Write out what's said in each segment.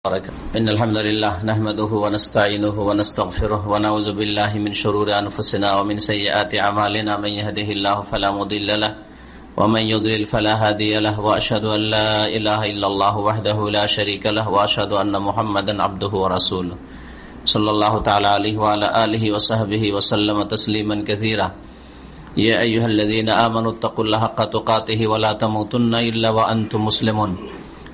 إن الحمد لله نحمده ونستعينه ونستغفره ونعوذ بالله من شرور أنفسنا ومن سيئات أعمالنا. من يهده الله فلا مضل له ومن يضلل فلا هادي له. وأشهد أن لا إله إلا الله وحده لا شريك له وأشهد أن محمدا عبده ورسوله. صلى الله تعالى عليه وعلى آله وصحبه وسلم تسليما كثيرا. يا أيها الذين آمنوا اتقوا الله حق تقاته ولا تموتن إلا وأنتم مسلمون.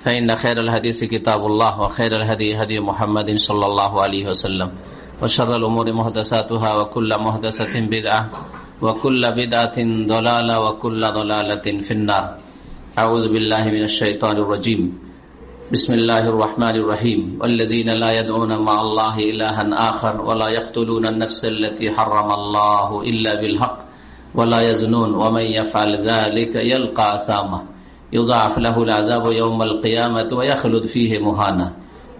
فإن خير الحديث كتاب الله وخير الهدي هدي محمد صلى الله عليه وسلم وشر الأمور محدثاتها وكل محدثة بدعة وكل بدعة ضلالة وكل ضلالة في النار. أعوذ بالله من الشيطان الرجيم. بسم الله الرحمن الرحيم. والذين لا يدعون مع الله إلها آخر ولا يقتلون النفس التي حرم الله إلا بالحق ولا يزنون ومن يفعل ذلك يلقى أثامه. يضاعف له العذاب يوم القيامة ويخلد فيه مهانا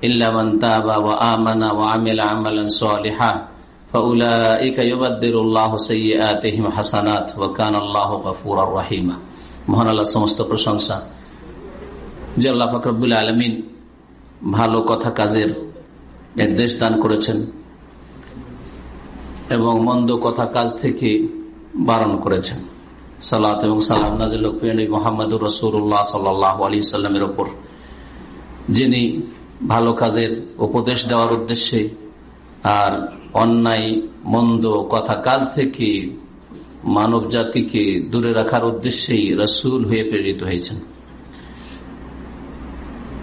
إلا من تاب وآمن وعمل عملا صالحا فأولئك يبدل الله سيئاتهم حسنات وكان الله غفورا رحيما মহান আল্লাহ সমস্ত প্রশংসা যে আল্লাহ ফকরবুল আলমিন ভালো কথা কাজের নির্দেশ দান করেছেন এবং মন্দ কথা কাজ থেকে বারণ করেছেন সালাত এবং সালাম নাজিল মোহাম্মদুর রসুল্লাহ সাল্লাহ আলী সাল্লামের ওপর। যিনি ভালো কাজের উপদেশ দেওয়ার উদ্দেশ্যে আর অন্যায়, মন্দ, কথা, কাজ থেকে মানব জাতিকে দূরে রাখার উদ্দেশ্যেই রসুল হয়ে প্রেরিত হয়েছেন।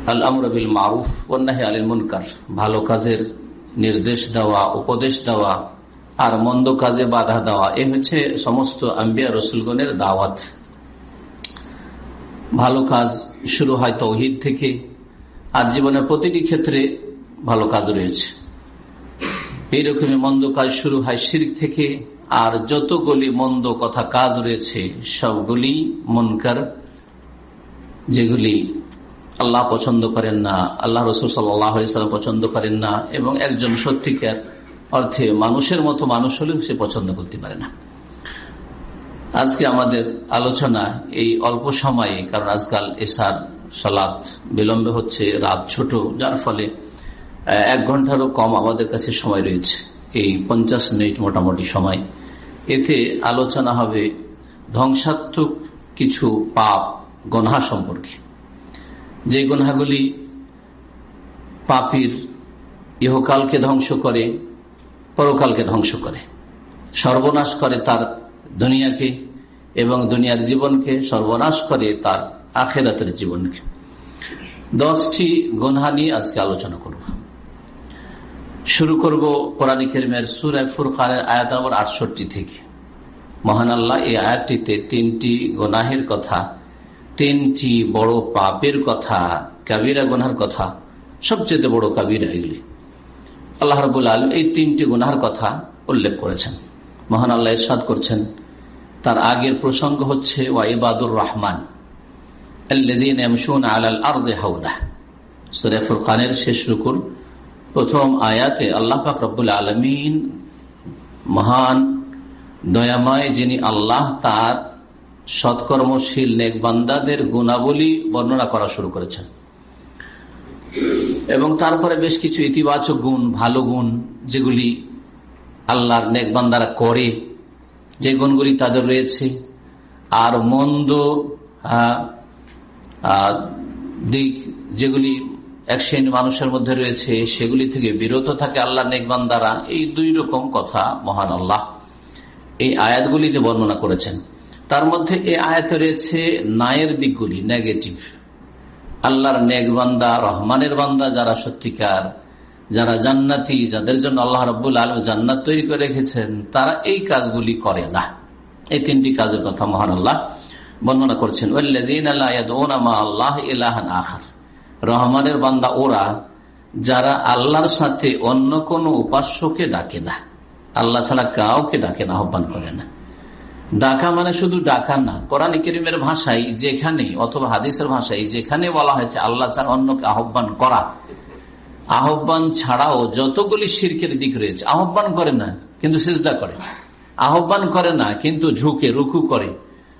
আল আমরবিল মারুফ অন্যায় আলীল মুনকার। ভালো কাজের নির্দেশ দেওয়া, উপদেশ দেওয়া আর মন্দ কাজে বাধা দেওয়া। এ হচ্ছে সমস্ত আম্বিয়া রসুলগণের দাওয়াত। ভালো কাজ শুরু হয় তৌহিদ থেকে, আর জীবনের প্রতিটি ক্ষেত্রে ভালো কাজ রয়েছে। এইরকমই মন্দ কাজ শুরু হয় শিরিক থেকে, আর যতগুলি মন্দ কথা কাজ রয়েছে, সবগুলি মনকার, যেগুলি আল্লাহ পছন্দ করেন না, আল্লাহ রসুল সাল্লাম পছন্দ করেন না, এবং একজন সত্যিকার অর্থে মানুষের মতো মানুষ হলেও সে পছন্দ করতে পারে না। আজকে আমাদের আলোচনা এই অল্প সময়ে, কারণ আজকাল এসার সালাত বিলম্বে হচ্ছে, রাত ছোট, যার ফলে এক ঘন্টারও কম আমাদের কাছে সময় রয়েছে। এই পঞ্চাশ মিনিট মোটামুটি সময়। এতে আলোচনা হবে ধ্বংসাত্মক কিছু পাপ, গনহা সম্পর্কে। যে গনহাগুলি পাপির ইহকালকে ধ্বংস করে পরকালকে ধ্বংস করে। সর্বনাশ করে তার দুনিয়াকে এবং দুনিয়ার জীবনকে, সর্বনাশ করে তার আখেরাতের জীবনকে। দশটি গনহা নিয়ে আজকে আলোচনা করব। শুরু করব কোরআনিকের মেয়ের সুরায় ফুরকানের আয়াত নম্বর আটষট্টি থেকে। মহান আল্লাহ এই আয়াতটিতে তিনটি গোনাহের কথা, তিনটি বড় পাপের কথা, কাবিরা গোনার কথা, সবচেয়ে বড় কাবিরা এগুলি। আল্লাহ রবুল আলম এই তিনটি গুনার কথা উল্লেখ করেছেন। মহান আল্লাহ ইসাদ করছেন, তার আগের প্রসঙ্গ হচ্ছে ওয়াইবাদুর রহমান ফুরকানের শেষ রুকুর প্রথম আয়াতে আল্লাহ পাক রব্বুল আলমিন মহান, দয়াময় যিনি আল্লাহ, তার সৎকর্মশীল নেকবান্দাদের গুণাবলী বর্ণনা করা শুরু করেছেন। এবং তারপরে বেশ কিছু ইতিবাচক গুণ, ভালো গুণ, যেগুলি আল্লাহর নেকবান্দারা করে, যে গুণগুলি তাদের রয়েছে। আর মন্দ দিক যেগুলি এক শ্রেণি মানুষের মধ্যে রয়েছে, সেগুলি থেকে বিরত থাকে আল্লাহ নেকবান্দারা। এই দুই রকম কথা মহান আল্লাহ এই আয়াতগুলিতে বর্ণনা করেছেন। তার মধ্যে এই আয়াতে রয়েছে নায়ের দিকগুলি নেগেটিভ আল্লাহর নেক বান্দা, রহমানের বান্দা যারা সত্যিকার, যারা জান্নাতি, যাদের জন্য আল্লাহ রব্বুল আলম জান্নাত তৈরি করে রেখেছেন, তারা এই কাজগুলি করে না। এই তিনটি কাজের কথা মহান আল্লাহ বর্ণনা করছেন। রহমানের বান্দা ওরা, যারা আল্লাহর সাথে অন্য কোন উপাস্যকে ডাকে না। আল্লাহ ছাড়া কাউকে ডাকে না, আহ্বান করে না। ডাকা মানে শুধু ডাকা না। কোরআন করিমের ভাষায় যেখানে অথবা হাদিসের ভাষায় যেখানে বলা হয়েছে, আল্লাহ ছাড়া অন্যকে আহ্বান করা। আহ্বান ছাড়াও যতগুলি শির্কের দিক রয়েছে, আহ্বান করে না, কিন্তু সিজদা করে। আহ্বান করে না, কিন্তু ঝুঁকে, রুকু করে।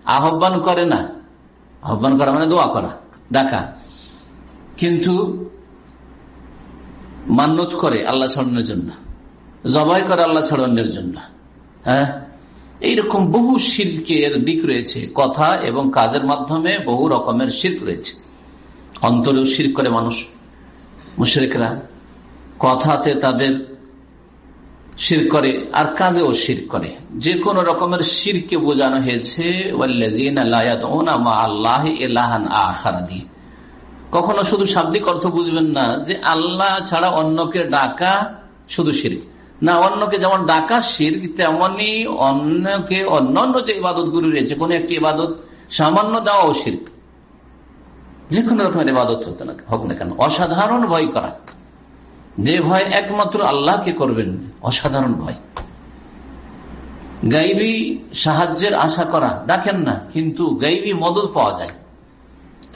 আহ্বান করে না, আহ্বান করা মানে দোয়া করা, ডাকা। কিন্তু মান্যত করে আল্লাহ ছাড়ানোর জন্য জবাই করে আল্লাহ ছাড়ানোর জন্য হ্যাঁ? এইরকম বহু শিল্পের দিক রয়েছে, কথা এবং কাজের মাধ্যমে বহু রকমের শিল্প রয়েছে। অন্তরেও শির করে মানুষ, মুশরেকরা। কথাতে তাদের শির করে আর কাজেও শির করে। যে কোনো রকমের শিরকে বোঝানো হয়েছে কখনো শুধু শাব্দিক অর্থ বুঝবেন না যে আল্লাহ ছাড়া অন্যকে ডাকা শুধু শির না, অন্যকে যেমন ডাকা শির, তেমনি অন্যকে, অন্যান্য যে ইবাদত গুলি রয়েছে, কোন একটি ইবাদত সামান্য দেওয়াও শির। যে কোনো রকমের ইবাদত হতো না হোক না কেন। অসাধারণ ভয় করা। যে ভয় একমাত্র আল্লাহকে করবেন, অসাধারণ ভয়। গাইবি সাহায্যের আশা করা, ডাকেন না, কিন্তু গাইবি মদত পাওয়া যায়।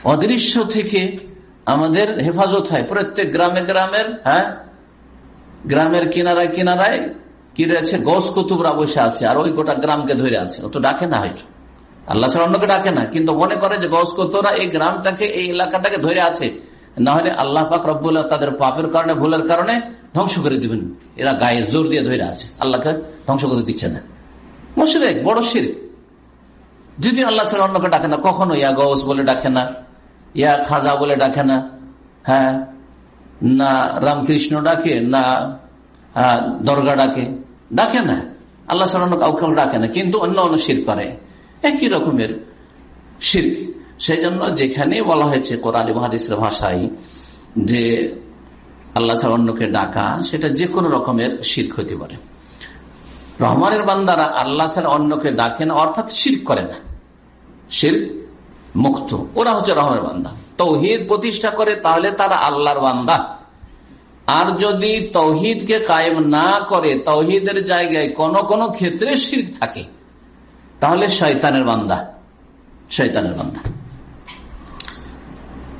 অদৃশ্য থেকে আমাদের হেফাজত হয় প্রত্যেক গ্রামে গ্রামের হ্যাঁ? গ্রামের কিনারায় কিনারায় কি রয়েছে? গস কুতুবরা বসে আছে, আর ওই গোটা গ্রামকে ধরে আছে। ও তো ডাকে না হয়তো। আল্লাহ ছাড়া অন্যকে ডাকে না, কিন্তু মনে করে যে গস কুতুরা এই গ্রামটাকে, এই এলাকাটাকে ধরে আছে। না হলে আল্লাহ পাক রব্বুল্লাহ তাদের পাপের কারণে, ভুলের কারণে ধ্বংস করে দিবেন। এরা গায়ে জোর দিয়ে ধরে আছে। আল্লাহকে ধ্বংস করে দিচ্ছে না। মুশরেক, বড় শির যদি আল্লাহ ছাড়া অন্যকে ডাকে না, কখনো ইয়া গৌস বলে ডাকে না, ইয়া খাজা বলে ডাকে না। হ্যাঁ না রামকৃষ্ণ ডাকে, না দরগা ডাকে। ডাকে না। আল্লাহ অন্য কাউকে ডাকে না, কিন্তু অন্য অন্য শির করে। একই রকমের শির। সেই জন্য যেখানে বলা হয়েছে কোরআন মহাদিসের ভাষায় যে আল্লাহ ছাড়া অন্যকে ডাকা, সেটা যে কোনো রকমের শির্ক হইতে পারে রহমানের বান্দারা আল্লাহ ছাড়া অন্যকে ডাকে না, অর্থাৎ শির করে না। শির মুক্ত। ওরা হচ্ছে রহমানের বান্দা। তৌহিদ প্রতিষ্ঠা করে, তাহলে তারা আল্লাহর বান্দা। আর যদি তৌহিদকে কায়েম না করে, তৌহিদের জায়গায় কোন কোন ক্ষেত্রে শির থাকে, তাহলে শয়তানের বান্দা শৈতানের বান্দা।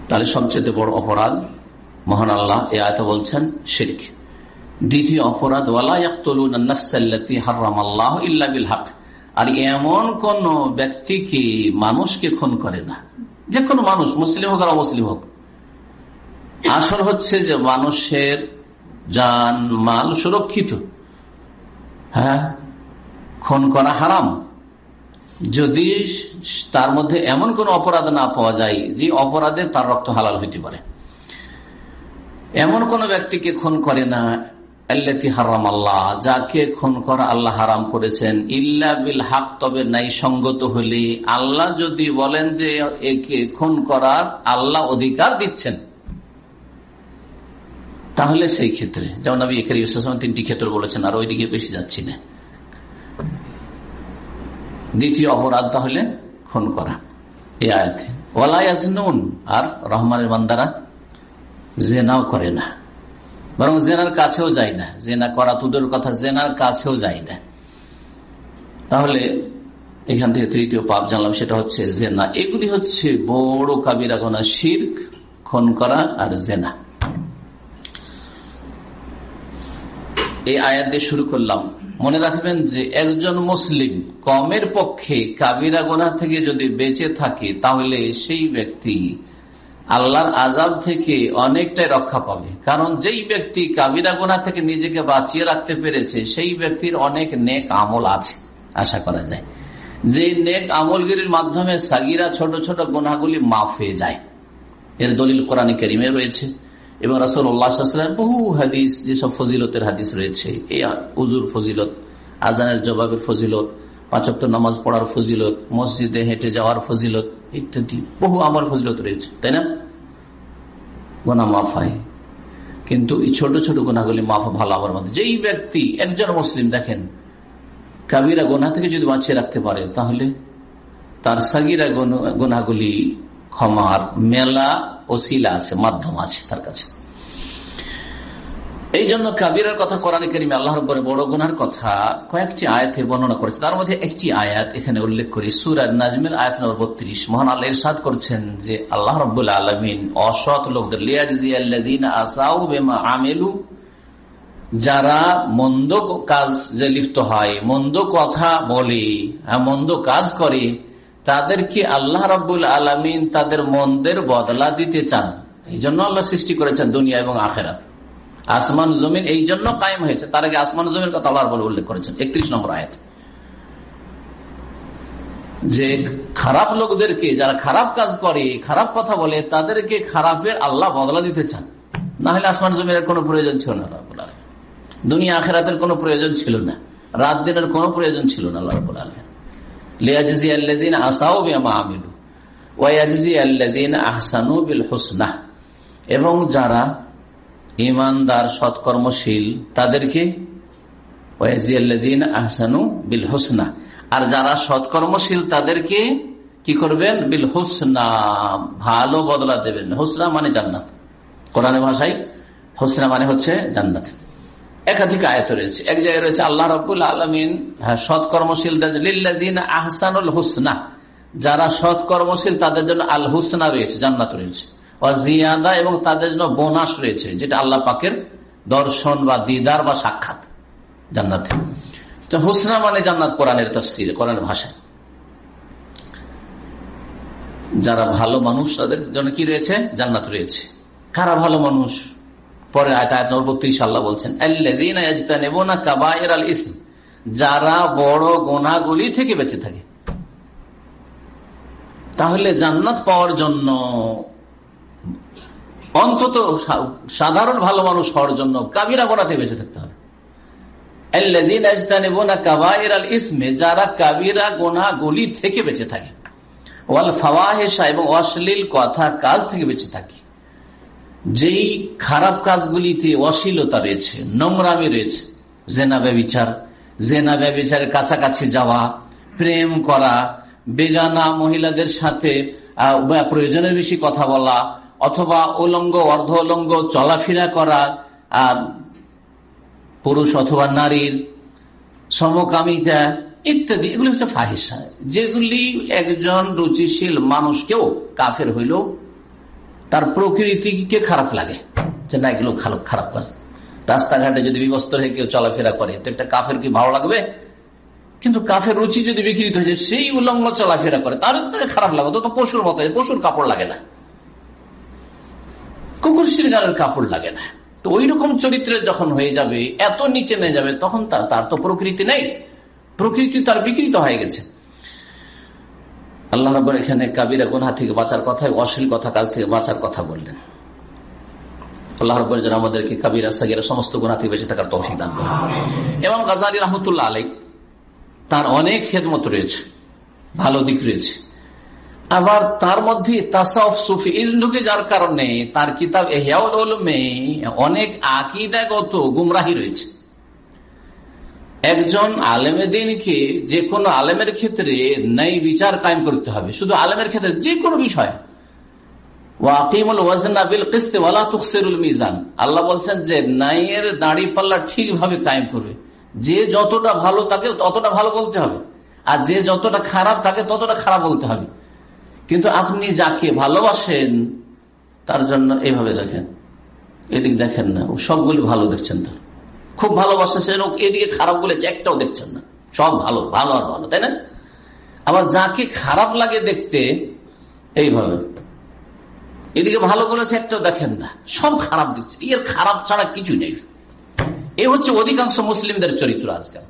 তাহলে সবচেয়ে বড় অপরাধ, মহান আল্লাহ এ আয়ত বলছেন, শির্ক। দ্বিতীয় অপরাধ আর এমন কোন ব্যক্তিকে মানুষকে খুন করে না। যে কোনো মানুষ, মুসলিম হোক আর অমুসলিম হোক। আসল হচ্ছে যে মানুষের যান মাল সুরক্ষিত। হ্যাঁ? খুন করা হারাম। যদি তার মধ্যে এমন কোন অপরাধ না পাওয়া যায়, যে অপরাধে তার রক্ত হালাল হইতে পারে। এমন কোন ব্যক্তিকে খুন করে না আল্লাতি হারাম আল্লাহ যাকে খুন করা আল্লাহ হারাম করেছেন। ইল্লা বিল হাক, তবে নাই সঙ্গত হলে আল্লাহ যদি বলেন যে একে খুন করার আল্লাহ অধিকার দিচ্ছেন। তাহলে সেই ক্ষেত্রে, যেমন আমি এখানে তিনটি ক্ষেত্র বলেছেন, আর ওইদিকে বেশি যাচ্ছি না। দ্বিতীয় অপরাধ তাহলে খুন করা, এই আয়াতে। ওয়ালাইয়াজনুন আর রহমানের বান্দারা জেনাও করে না। বরং জেনার কাছেও যায় না। জেনা করা তুদের কথা, জেনার কাছেও যায় না। তাহলে এখান থেকে তৃতীয় পাপ জানলাম, সেটা হচ্ছে জেনা। এগুলি হচ্ছে বড় কাবিরা গোনা, শির্ক, খুন করা আর জেনা। এই আয়াত দিয়ে শুরু করলাম। মনে রাখবেন যে একজন মুসলিম কমের পক্ষে কাবিরা গোনা থেকে যদি বেঁচে থাকে, তাহলে সেই ব্যক্তি আল্লাহর আজাব থেকে অনেকটাই রক্ষা পাবে। কারণ যেই ব্যক্তি কাবিরা গোনা থেকে নিজেকে বাঁচিয়ে রাখতে পেরেছে, সেই ব্যক্তির অনেক নেক আমল আছে, আশা করা যায়। যে নেক আমলগিরির মাধ্যমে সাগিরা ছোট ছোট গোনাগুলি মাফ হয়ে যায়। এর দলিল কোরআন কেরিমে রয়েছে। এবং রাসুল্লাহামের বহু হাদিস, যেসব ফজিলতের হাদিস রয়েছে, এই উজুর ফজিলত আজানের জবাবের ফজিলত পাঁচক্ত নামাজ পড়ার ফজিলত, মসজিদে হেঁটে যাওয়ার ফজিলত, ইত্যাদি। বহু আমার ফজিলত রয়েছে, তাই না? গোনা মাফ হয়। কিন্তু এই ছোট ছোট গোনাগুলি মাফ ভালো আমার মধ্যে। যেই ব্যক্তি, একজন মুসলিম, দেখেন, কাবিরা গোনা থেকে যদি বাঁচিয়ে রাখতে পারে, তাহলে তার সাগিরা গোনাগুলি ক্ষমার মেলা ওসিলা আছে, মাধ্যম আছে তার কাছে। এই জন্য কাবিরের কথা কোরআন করিমে আল্লাহ বড় গুনার কথা কয়েকটি আয়াতে বর্ণনা করেছে। তার মধ্যে একটি আয়াত এখানে উল্লেখ করি সুরাজ নাজমের আয়াত নম্বর বত্রিশ। মহান আল্লাহ ইরশাদ করছেন যে আল্লাহ রব্বুল আলমিন অসৎ লোকদের আমেলু, যারা মন্দ কাজ যে লিপ্ত হয়, মন্দ কথা বলে মন্দ কাজ করে, তাদেরকে আল্লাহ রব্বুল আলমিন তাদের মন্দের বদলা দিতে চান। এই জন্য আল্লাহ সৃষ্টি করেছেন দুনিয়া এবং আখেরাত। আসমান জমিন এই জন্য কায়েম হয়েছে। তার আগে আসমান জমিন কথা আল্লাহ বলে উল্লেখ করেছেন। একত্রিশ নম্বর আয়াত। যে খারাপ লোকদেরকে, যারা খারাপ কাজ করে, খারাপ কথা বলে, তাদেরকে খারাপের আল্লাহ বদলা দিতে চান। না হলে আসমান জমিনের কোনো প্রয়োজন ছিল না আল্লাহ দুনিয়া আখেরাতের কোনো প্রয়োজন ছিল না। রাত দিনের কোনো প্রয়োজন ছিল না আল্লাহ রবুল আলম এবং যারা ইমানদার, সৎকর্মশীল, তাদেরকে আহসানু বিল হোসনা আর যারা সৎকর্মশীল, তাদেরকে কি করবেন? বিল হোসনা ভালো বদলা দেবেন। হোসনা মানে জান্নাত। কোরআন ভাষায় হোসনা মানে হচ্ছে জান্নাত। একাধিক আয়ত রয়েছে। এক জায়গায় রয়েছে, আল্লাহ রবুল আলমিন হ্যাঁ সৎকর্মশীল আহসানুল হোসনা যারা সৎকর্মশীল, তাদের জন্য আল হুসনা রয়েছে, জান্নাত রয়েছে। জিয়াদা এবং তাদের জন্য বোনাস রয়েছে, যেটা আল্লাহ পাকের দর্শন বা দিদার বা সাক্ষাৎ জান্নাতে। তো হুসনা মানে জান্নাত কোরআনের তফসির কোরআনের ভাষায়। যারা ভালো মানুষ, তাদের জন্য কি রয়েছে? জান্নাত রয়েছে। কারা ভালো মানুষ? পরে আল্লাহ বলছেন যারা বড় গোনাগুলি থেকে বেঁচে থাকে। তাহলে জান্নাত পাওয়ার জন্য অন্তত সাধারণ ভালো মানুষ হওয়ার জন্য কাবিরা গোনাতে বেঁচে থাকতে হবে। যারা কাবিরা গোনা গলি থেকে বেঁচে থাকে। ওয়াল এবং অশ্লীল কথা কাজ থেকে বেঁচে থাকে। যেই খারাপ কাজগুলিতে অশ্লীলতা রয়েছে রয়েছে কাছাকাছি যাওয়া, প্রেম করা, বেগানা মহিলাদের সাথে প্রয়োজনের বেশি কথা বলা অথবা উলঙ্গ অর্ধ উলঙ্গ চলাফেরা করা, আর পুরুষ অথবা নারীর সমকামিতা ইত্যাদি, এগুলি হচ্ছে ফাহিসা যেগুলি একজন রুচিশীল মানুষকেও কাফের হইল তার প্রকৃতিকে খারাপ লাগে। যে না, এগুলো খারাপ কাজ। রাস্তাঘাটে যদি বিবস্ত হয়ে কেউ চলাফেরা করে, তো একটা কাফের কি ভালো লাগবে? কিন্তু কাফের রুচি যদি বিকৃত হয়েছে সেই উলঙ্গ চলাফেরা করে, তাহলে তো খারাপ লাগবে তো পশুর মতো পশুর কাপড় লাগে না। কুকুর শিরগারের কাপড় লাগে না। তো ওই রকম চরিত্রে যখন হয়ে যাবে, এত নিচে নিয়ে যাবে, তখন তার তার তো প্রকৃতি নেই। প্রকৃতি তার বিকৃত হয়ে গেছে। আল্লাহ রব্বর এখানে কাবিরা গুনা থেকে বাঁচার কথা অশ্লীল কথা, কাজ থেকে বাঁচার কথা বললেন। আল্লাহ রব্বর যেন আমাদেরকে কাবিরা, সাগিরা সমস্ত গুণা থেকে বেঁচে থাকার তৌফিক দান করেন। এবং গাজারি রহমতুল্লাহ আলাই তার অনেক খেদমত রয়েছে, ভালো দিক রয়েছে। আবার তার মধ্যে তাসাফ সুফি ইজম ঢুকে যার কারণে তার কিতাব এহিয়াউলমে অনেক আকিদাগত গুমরাহি রয়েছে। একজন আলেমেদিনকে যে কোনো আলেমের ক্ষেত্রে নেই বিচার কায়েম করতে হবে। শুধু আলেমের ক্ষেত্রে যে কোনো বিষয়। আল্লাহ বলছেন যে নাইয়ের দাঁড়ি পাল্লা ঠিকভাবে কায়েম করবে। যে যতটা ভালো তাকে ততটা ভালো বলতে হবে। আর যে যতটা খারাপ তাকে ততটা খারাপ বলতে হবে। কিন্তু আপনি যাকে ভালোবাসেন, তার জন্য এইভাবে দেখেন। এদিক দেখেন না। ও সবগুলি ভালো দেখছেন তার খুব ভালোবাসেন এদিকে খারাপ বলেছে, একটাও দেখছেন না। সব ভালো ভালো আর ভালো, তাই না? আবার যাকে খারাপ লাগে দেখতে, এইভাবে। এদিকে ভালো বলেছে, একটাও দেখেন না। সব খারাপ দেখছে। এর খারাপ ছাড়া কিছু নেই। এ হচ্ছে অধিকাংশ মুসলিমদের চরিত্র আজকাল।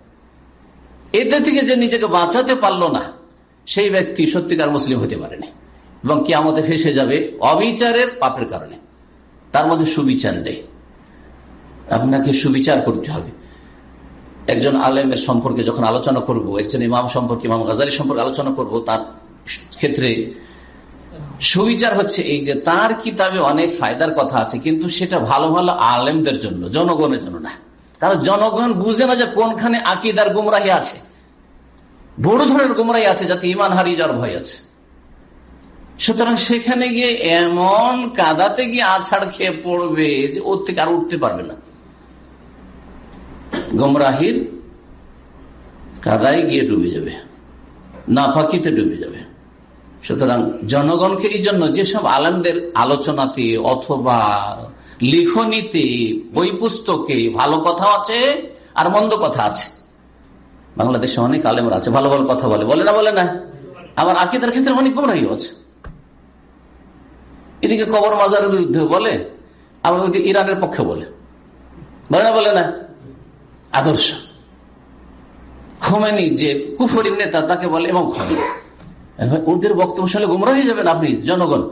এতে থেকে যে নিজেকে বাঁচাতে পারল না সেই ব্যক্তি সত্যিকার মুসলিম হতে পারেনি এবং কি আমাদের ফেসে যাবে অবিচারের পাপের কারণে। তার মধ্যে সুবিচার নেই। আপনাকে সুবিচার করতে হবে। একজন আলেমের সম্পর্কে যখন আলোচনা করব, একজন ইমাম সম্পর্কে, ইমাম গাজারি সম্পর্কে আলোচনা করব, তার ক্ষেত্রে সুবিচার হচ্ছে এই যে তার কিতাবে অনেক ফায়দার কথা আছে, কিন্তু সেটা ভালো ভালো আলেমদের জন্য, জনগণের জন্য না। কারণ জনগণ বুঝে না যে কোনখানে আকিদার গুমরাহি আছে। বড় ধরনের গুমরাই আছে, যাতে ইমান হারিয়ে যাওয়ার ভয় আছে। সুতরাং সেখানে গিয়ে এমন কাদাতে গিয়ে আছাড় খেয়ে পড়বে যে ওর থেকে আর উঠতে পারবে না। গমরাহির কাদায় গিয়ে ডুবে যাবে না ফাঁকিতে ডুবে যাবে। সুতরাং জনগণকে এই জন্য যেসব আলমদের আলোচনাতে অথবা লিখনিতে বই পুস্তকে ভালো কথা আছে আর মন্দ কথা আছে বাংলাদেশে অনেক আলেমরা আছে, ভালো ভালো কথা বলে। বলে না বলে না। আবার আকিদার ক্ষেত্রে অনেক গুমরাহি আছে। এদিকে কবর মাজারের বিরুদ্ধে বলে, আবার ওইদিকে ইরানের পক্ষে বলে। বলে না বলে না। আদর্শ। খোমেনি যে কুফরির নেতা, তাকে বলে এবং ওদের বক্তব্য শুনলে গুমরা হয়ে যাবেন আপনি, জনগণ।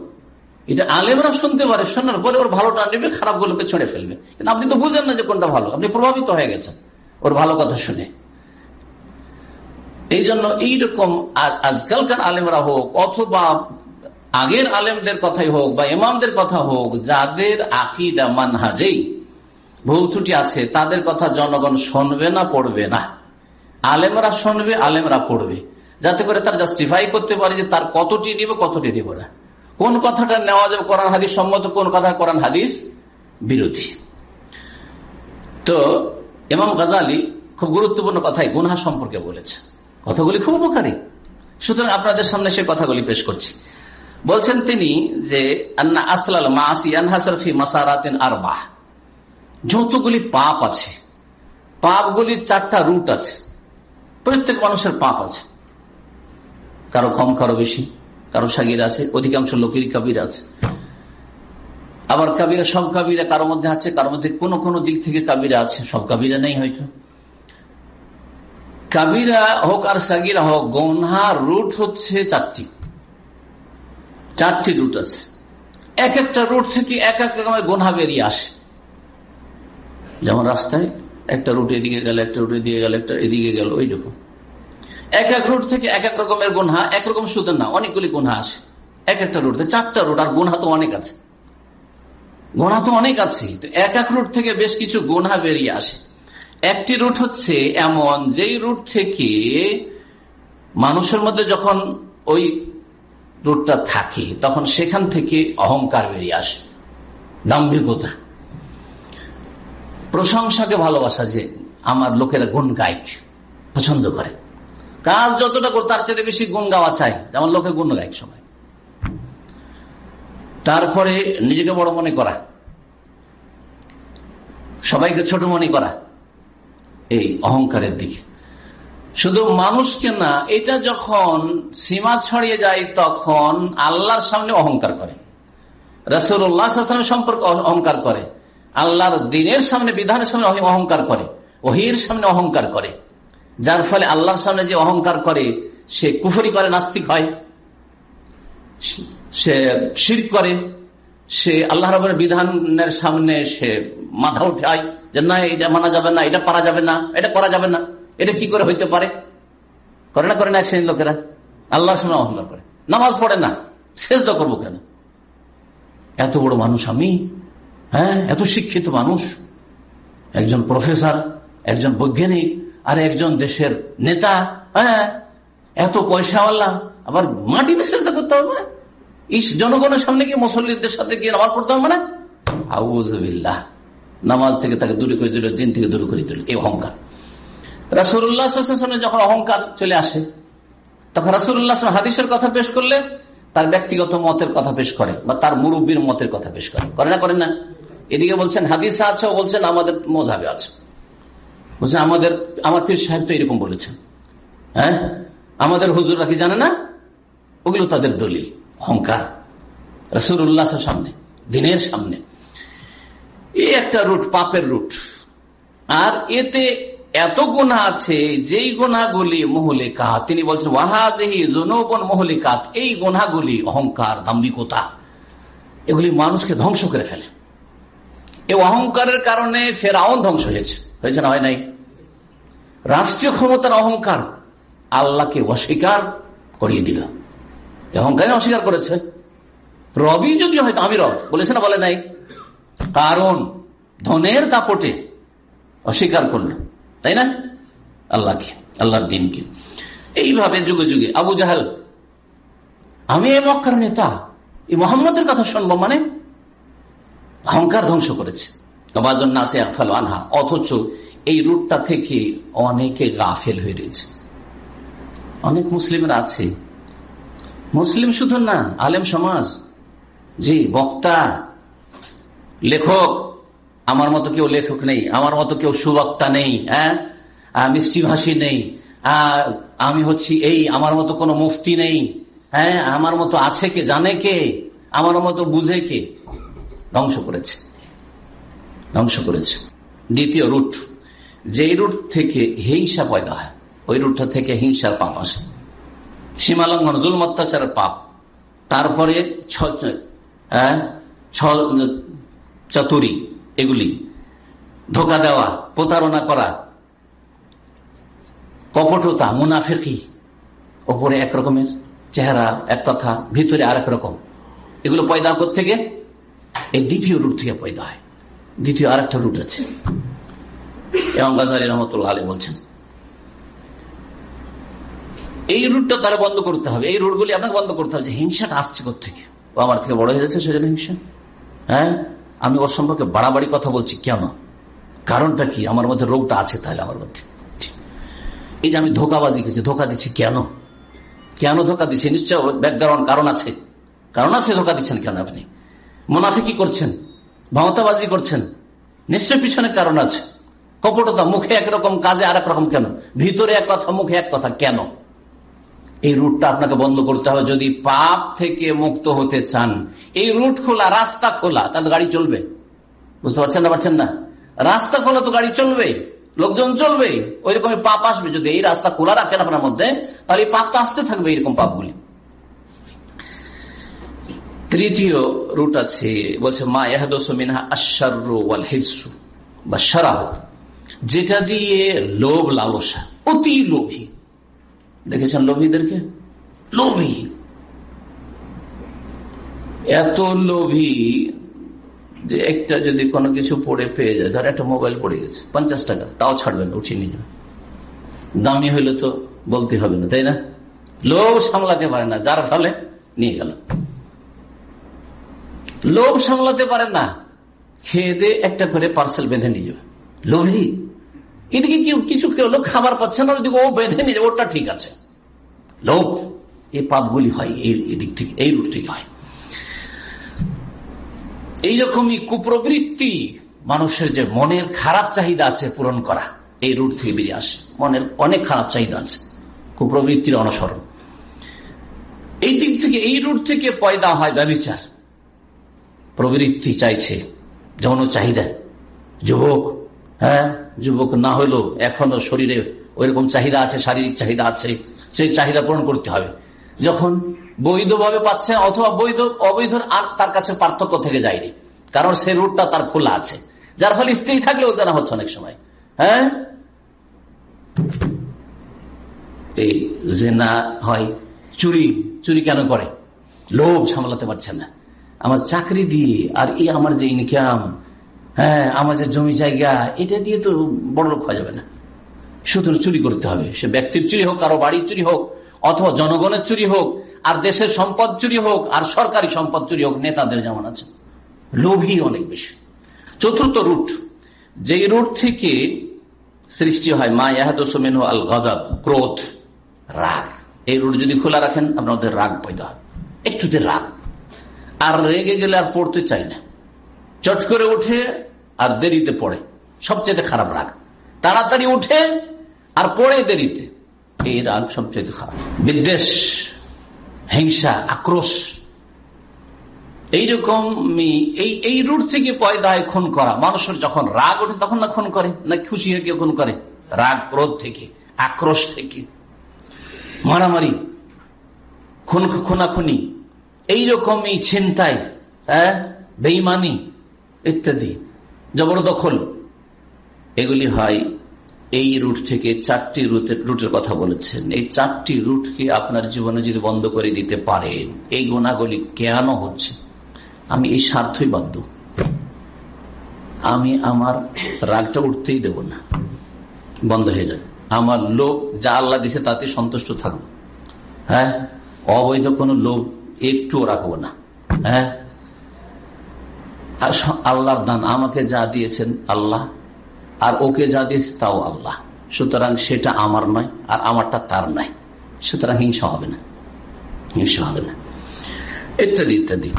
এটা আলেমরা শুনতে পারে, শোনার পরে ওর ভালোটা নেবে, খারাপ গুলোকে ছেড়ে ফেলবে। কিন্তু আপনি তো বুঝেন না যে কোনটা ভালো। আপনি প্রভাবিত হয়ে গেছেন। ওর ভালো কথা শুনে। এই জন্য এইরকম আজকালকার আলেমরা হোক, অথবা আগের আলেমদের কথাই হোক বা ইমামদের কথা হোক, যাদের আকিদা মানহাজেই ভুল ত্রুটি আছে, তাদের কথা জনগণ শুনবে না, পড়বে না। আলেমরা শুনবে, আলেমরা পড়বে। যাতে করে তার জাস্টিফাই করতে পারে যে তার কতটি নিবে, কতটি নিব না। কোন কথাটা নেওয়া যাবে কোরআন হাদিস সম্মত, কোন কথা কোরআন হাদিস বিরোধী। তো ইমাম গাজালি খুব গুরুত্বপূর্ণ কথাই গুনহা সম্পর্কে বলেছে কথাগুলি খুব উপকারী। সুতরাং আপনাদের সামনে সে কথাগুলি পেশ করছি। বলছেন তিনি যে, আন্না আসলাল মাসি যতগুলি পাপ আছে। পাপগুলির চারটা রুট আছে। প্রত্যেক মানুষের পাপ আছে। কারও কম, কারও বেশি, কারও সাগির আছে, অধিকাংশ লোকেরই কাবির আছে। আবার কাবিরা সব কাবিরা কারোর মধ্যে আছে কারোর মধ্যে কোনো কোনো দিক থেকে কাবিরা আছে, সব কাবিরা নেই হয়তো। কাবিরা হোক আর সাগিরা হোক গৌনহার রুট হচ্ছে চারটি। চারটি রুট আছে। এক একটা রুট থেকে এক এক রকমের গোনা বেরিয়ে আসে। যেমন রাস্তায় একটা রুট এদিকে গেল, একটা রুট এদিকে গেল, একটা এদিকে গেল ওই রকম এক এক রুট থেকে এক এক রকমের গুনহা একরকম শুধু না, অনেকগুলি গুনহা আসে। এক একটা রুট চারটা রুট, আর গুনহা তো অনেক আছে। গোনা তো অনেক আছে তো এক এক রুট থেকে বেশ কিছু গোনা বেরিয়ে আসে। একটি রুট হচ্ছে এমন, যেই রুট থেকে মানুষের মধ্যে যখন ওই রুটটা থাকে, তখন সেখান থেকে অহংকার বেরিয়ে আসে, দাম্ভিকতা। প্রশংসাকে ভালোবাসা যে আমার লোকেরা গুণ গায়ক, পছন্দ করে। কাজ যতটা করে তার চেয়ে বেশি গুণ গাওয়া চাই যেমন লোকে গুণ গায়ক সময় তারপরে নিজেকে বড় মনে করা, সবাইকে ছোট মনে করা। এই অহংকারের দিকে। শুধু মানুষকে না, এটা যখন সীমা ছড়িয়ে যায়, তখন আল্লাহর সামনে অহংকার করে। রসুল্লাহ সম্পর্কে অহংকার করে। আল্লাহর দিনের সামনে, বিধানের সামনে অহংকার করে। ওহির সামনে অহংকার করে। যার ফলে আল্লাহর সামনে যে অহংকার করে, সে কুফরি করে, নাস্তিক হয়। সে শির করে। সে আল্লাহ রবের বিধানের সামনে সে মাথা উঠায় যে না, এটা মানা যাবে না, এটা পারা যাবে না, এটা করা যাবে না। এটা কি করে হইতে পারে? করে না করে না, এক শ্রেণির লোকেরা। আল্লাহ সামনে অহংকার করে। নামাজ পড়ে না শেষ করব কেন? এত বড় মানুষ আমি? হ্যাঁ এত শিক্ষিত মানুষ? একজন প্রফেসর, একজন বৈজ্ঞানিক, আর একজন দেশের নেতা হ্যাঁ এত পয়সাওয়ালা, আবার মাটি চেষ্টা করতে হবে না ইস, জনগণের সামনে গিয়ে মুসল্লিদের সাথে গিয়ে নামাজ পড়তে হবে না আউজবিল্লাহ নামাজ থেকে তাকে দূরে করে দিল, দিন থেকে দূরে করে দিল। এই অহংকার। রাসুল্লাহ যখন অহংকার চলে আসে, তখন রাসুল্লাহ হাদিসের কথা পেশ করলে তার ব্যক্তিগত মতের কথা পেশ করে বা তার মুরব্বীর মতের কথা পেশ করে। করে না করেন না? এদিকে বলছেন, হাদিসা আছে বলছেন, আমাদের মজাবে আছে। বলছেন, আমাদের, আমার পীর সাহেব তো এরকম বলেছেন। হ্যাঁ? আমাদের হুজুররা কি জানে না? ওগুলো তাদের দলিল, অহংকার। রসুল্লাহ সামনে, দিনের সামনে। এই একটা রুট, পাপের রুট। আর এতে এত গোনা আছে, যেই গোনাগুলি মহলিকা তিনি বলছেন, ওয়াহাজহি জনবন মহলিকাত, এই গোনাগুলি অহংকার দাম্বিকতা এগুলি মানুষকে ধ্বংস করে ফেলে। এই অহংকারের কারণে ফেরাউন ধ্বংস হয়েছে। হয়েছে না হয় নাই? রাষ্ট্রীয় ক্ষমতার অহংকার আল্লাহকে অস্বীকার করিয়ে দিল। অহংকারে অস্বীকার করেছে। রবি যদি হয়তো, আমি রব, বলেছে না বলে নাই? কারণ ধনের দাপটে অস্বীকার করল, তাই না? আল্লাহকে, আল্লাহর দিনকে। এইভাবে যুগে যুগে আবু জাহাল, আমি এই মক্কার নেতা, এই মোহাম্মদের কথা শুনব মানে অহংকার ধ্বংস করেছে। অথচ এই রুটটা থেকে অনেকে গাফেল হয়ে রয়েছে। অনেক মুসলিমের আছে। মুসলিম শুধু না, আলেম সমাজ জি বক্তা লেখক, আমার মতো কেউ লেখক নেই, আমার মতো কেউ সুবক্তা নেই হ্যাঁ? মিষ্টি ভাষী নেই আমি হচ্ছি এই, আমার মতো কোনো মুফতি নেই হ্যাঁ? আমার মতো আছে কে, জানে কে? আমার মতো বুঝে কে? ধ্বংস করেছে। ধ্বংস করেছে। দ্বিতীয় রুট, যেই রুট থেকে হিংসা পয়দা হয়, ওই রুটটা থেকে হিংসার পাপ আসে। সীমালঙ্ঘন জুল অত্যাচারের পাপ। তারপরে চতুরি, এগুলি। ধোকা দেওয়া, প্রতারণা করা। কপটতা, মুনাফেকি, ওপরে একরকমের চেহারা, এক কথা, ভিতরে আর রকম। এগুলো পয়দা থেকে এই দ্বিতীয় রুট থেকে পয়দা হয়। দ্বিতীয় আরেকটা রুট আছে। এবং গাজারি রহমতুল্লাহ আলী বলছেন, এই রুটটা তারা বন্ধ করতে হবে। এই রুটগুলি আপনাকে বন্ধ করতে হবে যে হিংসাটা আসছে থেকে ও আমার থেকে বড় হয়ে যাচ্ছে, সেজন্য হিংসা। হ্যাঁ? আমি ওর সম্পর্কে বাড়াবাড়ি কথা বলছি কেন? কারণটা কি? আমার মধ্যে রোগটা আছে তাহলে আমার মধ্যে। এই যে আমি ধোকাবাজি করছি, ধোকা দিচ্ছি কেন? কেন ধোকা দিচ্ছি? নিশ্চয় ব্যাকগ্রাউন্ড কারণ আছে। কারণ আছে, ধোকা দিচ্ছেন কেন আপনি? মুনাফি কি করছেন ভমতাবাজি করছেন, নিশ্চয় পিছনে কারণ আছে। কপটতা, মুখে একরকম কাজে আর রকম কেন? ভিতরে এক কথা, মুখে এক কথা, কেন? এই রুটটা আপনাকে বন্ধ করতে হবে। যদি পাপ থেকে মুক্ত হতে চান, এই রুট খোলা, রাস্তা খোলা, তাহলে গাড়ি চলবে। বুঝতে পারছেন না পারছেন না? রাস্তা খোলা তো গাড়ি চলবে, লোকজন চলবে ওই রকম পাপ আসবে। যদি এই রাস্তা খোলা রাখেন আপনার মধ্যে, তাহলে এই পাপ তো আসতে থাকবে এরকম পাপগুলি। তৃতীয় রুট আছে, বলছে, মা এহাদমিনহা আশারু ওয়াল হিসু বা যেটা দিয়ে লোভ লালসা, অতি লোভী। দেখেছেন লোভীদেরকে লোভী এত লোভী যে একটা যদি কোনো কিছু পড়ে পেয়ে যায়, ধর একটা মোবাইল পড়ে গেছে, পঞ্চাশ টাকা, তাও ছাড়বেন উঠিয়ে নিয়ে যাবে। দামি হইলে তো বলতে হবে না, তাই না? লোভ সামলাতে পারে না, যার ফলে নিয়ে গেল। লোভ সামলাতে পারে না, খেয়ে একটা করে পার্সেল বেঁধে নিয়ে যাবে। লোভী। এদিকে কিছু লোক খাবার পাচ্ছে না, ওদিকে ও বেঁধে নিয়ে, ওটা ঠিক আছে। লোভ এই পাপগুলি হয়, এই দিক থেকে, এই রুট থেকে হয়। এইরকমই কুপ্রবৃত্তি মানুষের যে মনের খারাপ চাহিদা আছে পূরণ করা, এই রুট থেকে বেরিয়ে আসে। মনের অনেক খারাপ চাহিদা আছে, কুপ্রবৃত্তির অনুসরণ। এই দিক থেকে, এই রুট থেকে পয়দা হয় ব্যবচার। প্রবৃত্তি চাইছে যৌন চাহিদা, যুবক হ্যাঁ যুবক না হলেও এখনও শরীরে ওইরকম চাহিদা আছে, শারীরিক চাহিদা আছে, সেই চাহিদা পূরণ করতে হবে। যখন বৈধভাবে পাচ্ছে অথবা বৈধ অবৈধ আর তার কাছে পার্থক্য থেকে যায়নি, কারণ সে রুটটা তার খোলা আছে। যার ফলে স্ত্রী থাকলেও জানা হচ্ছে অনেক সময়। হ্যাঁ? এই জেনা হয়, চুরি চুরি কেন করে? লোভ সামলাতে পারছে না। আমার চাকরি দিয়ে আর এই আমার যে ইনকাম হ্যাঁ আমাদের জমি জায়গা, এটা দিয়ে তো বড় লোক হওয়া যাবে না। শুধু চুরি করতে হবে। সে ব্যক্তির চুরি হোক, কারও বাড়ির চুরি হোক, অথবা জনগণের চুরি হোক, আর দেশের সম্পদ চুরি হোক, আর সরকারি সম্পদ চুরি হোক, নেতাদের যেমন আছে। লোভী অনেক বেশি। চতুর্থ রুট, যেই রুট থেকে সৃষ্টি হয় মা ইয়াহাদোসমেন আল গদাব ক্রোধ, রাগ। এই রুট যদি খোলা রাখেন, আপনাদের রাগ পয়দা হয় একটুতে রাগ। আর রেগে গেলে আর পড়তে চাই না। চট করে উঠে আর দেরিতে পড়ে। সবচেয়ে খারাপ রাগ। তাড়াতাড়ি উঠে আর পড়ে দেরিতে। এই রাগ সবচেয়ে খারাপ। বিদ্বেষ, হিংসা, আক্রোশ। এইরকম এই এই রুট থেকে পয়দায় খুন করা। মানুষের যখন রাগ ওঠে, তখন না খুন করে, না খুশি হয়ে কেউ খুন করে। রাগ ক্রোধ থেকে, আক্রোশ থেকে। মারামারি, খুন, খুনাখুনি, এইরকমই ছিনতাই হ্যাঁ? বেইমানি, ইত্যাদি। জবরদখল। এগুলি হয় এই রুট থেকে চারটি রুটের রুটের কথা বলেছেন। এই চারটি রুটকে আপনার জীবনে যদি বন্ধ করে দিতে পারেন, এই গোনাগুলি কেন হচ্ছে? আমি এই স্বার্থই বাধ্য। আমি আমার রাগটা উঠতেই দেব না। বন্ধ হয়ে যাবে আমার লোক যা আল্লাহ দিছে তাতে সন্তুষ্ট থাকব। হ্যাঁ? অবৈধ কোনো লোক একটুও রাখব না। হ্যাঁ? আল্লাহর দান আমাকে যা দিয়েছেন আল্লাহ, আর ওকে যা দিয়েছে তাও আল্লাহ। সুতরাং সেটা আমার নয়, আর আমারটা তার নয়। সুতরাং হিংসা হবে না। হিংসা হবে না। ইত্যাদি ইত্যাদি।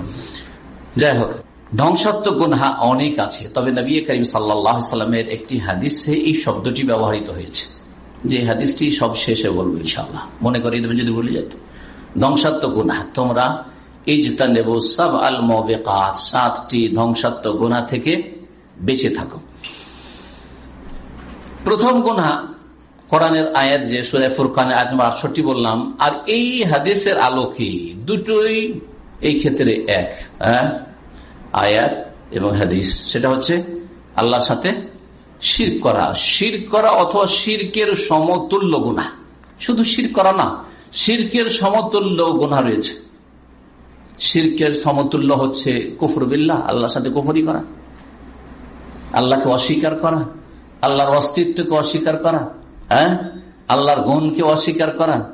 যাই হোক, ধ্বংসাত্মক গুনহা অনেক আছে, তবে নবী করিম সাল্লামের একটি হাদিসে এই শব্দটি ব্যবহৃত হয়েছে। যে হাদিসটি সব শেষে বলব ইনশাল্লাহ মনে করি দেবেন যদি বলে যেত ধ্বংসাত্মক গুনহা, তোমরা ইজতা নেব সব আল মবেকাত, সাতটি ধ্বংসাত্মক গুনা থেকে বেঁচে থাকো। প্রথম গুনহা, কোরআনের আয়াত যে সুরে ফুরকানের আয়াত নম্বর আটষট্টি বললাম, আর এই হাদিসের আলোকে দুটোই এই ক্ষেত্রে এক হ্যাঁ? আয়াত এবং হাদিস। সেটা হচ্ছে আল্লাহর সাথে শির করা। শির করা অথবা শিরকের সমতুল্য গুণা শুধু শির করা না, শিরকের সমতুল্য গুণা রয়েছে। শিরকের সমতুল্য হচ্ছে কুফর বিল্লাহ, আল্লাহর সাথে কুফরি করা। আল্লাহকে অস্বীকার করা, আল্লাহর অস্তিত্বকে অস্বীকার করা হ্যাঁ? আল্লাহর গুণকে অস্বীকার করা।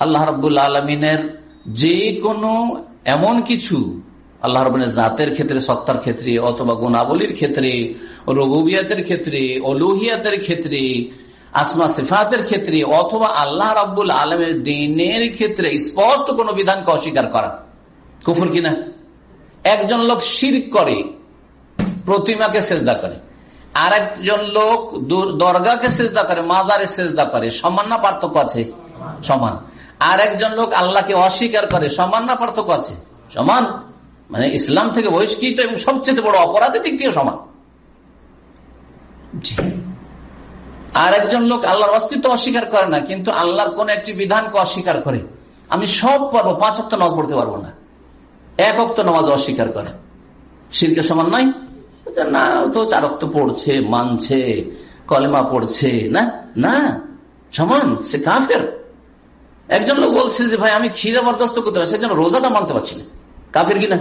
আল্লাহ রবুল্লা আলমিনের যে কোনো এমন কিছু, আল্লাহ রবের জাতের ক্ষেত্রে, সত্তার ক্ষেত্রে, অথবা গুণাবলীর ক্ষেত্রে রঘুবিয়াতের ক্ষেত্রে অলুহিয়াতের ক্ষেত্রে, আসমা সিফাতের ক্ষেত্রে, অথবা আল্লাহ রাব্বুল আলমের দিনের ক্ষেত্রে স্পষ্ট কোন বিধানকে অস্বীকার করা। কুফুর কিনা? একজন লোক শির করে, প্রতিমাকে সেজদা করে। আর একজন লোক দরগাকে সেজদা করে, মাজারে সেজদা করে। সমান না পার্থক্য আছে? সমান। আর একজন লোক আল্লাহকে অস্বীকার করে, সমান না পার্থক্য আছে? সমান। মানে ইসলাম থেকে বহিষ্কৃত এবং সবচেয়ে বড় অপরাধের দিক দিয়ে সমান। আর একজন লোক আল্লাহর অস্তিত্ব অস্বীকার করে না, কিন্তু আল্লাহর কোন একটি বিধানকে অস্বীকার করে। আমি সব পারব, পাঁচ অক্ট নামাজ পড়তে পারব না। এক অক্ত নামাজ অস্বীকার করে। শিরকে সমান নয়। না তো চার অক্ত পড়ছে, মানছে, কলেমা পড়ছে। না না, সমান, সে কাফের। একজন লোক বলছে যে, ভাই, আমি ক্ষীরে বরদাস্ত করতে পারি সেজন্য রোজাটা মানতে পারছি না। কাফের কিনা?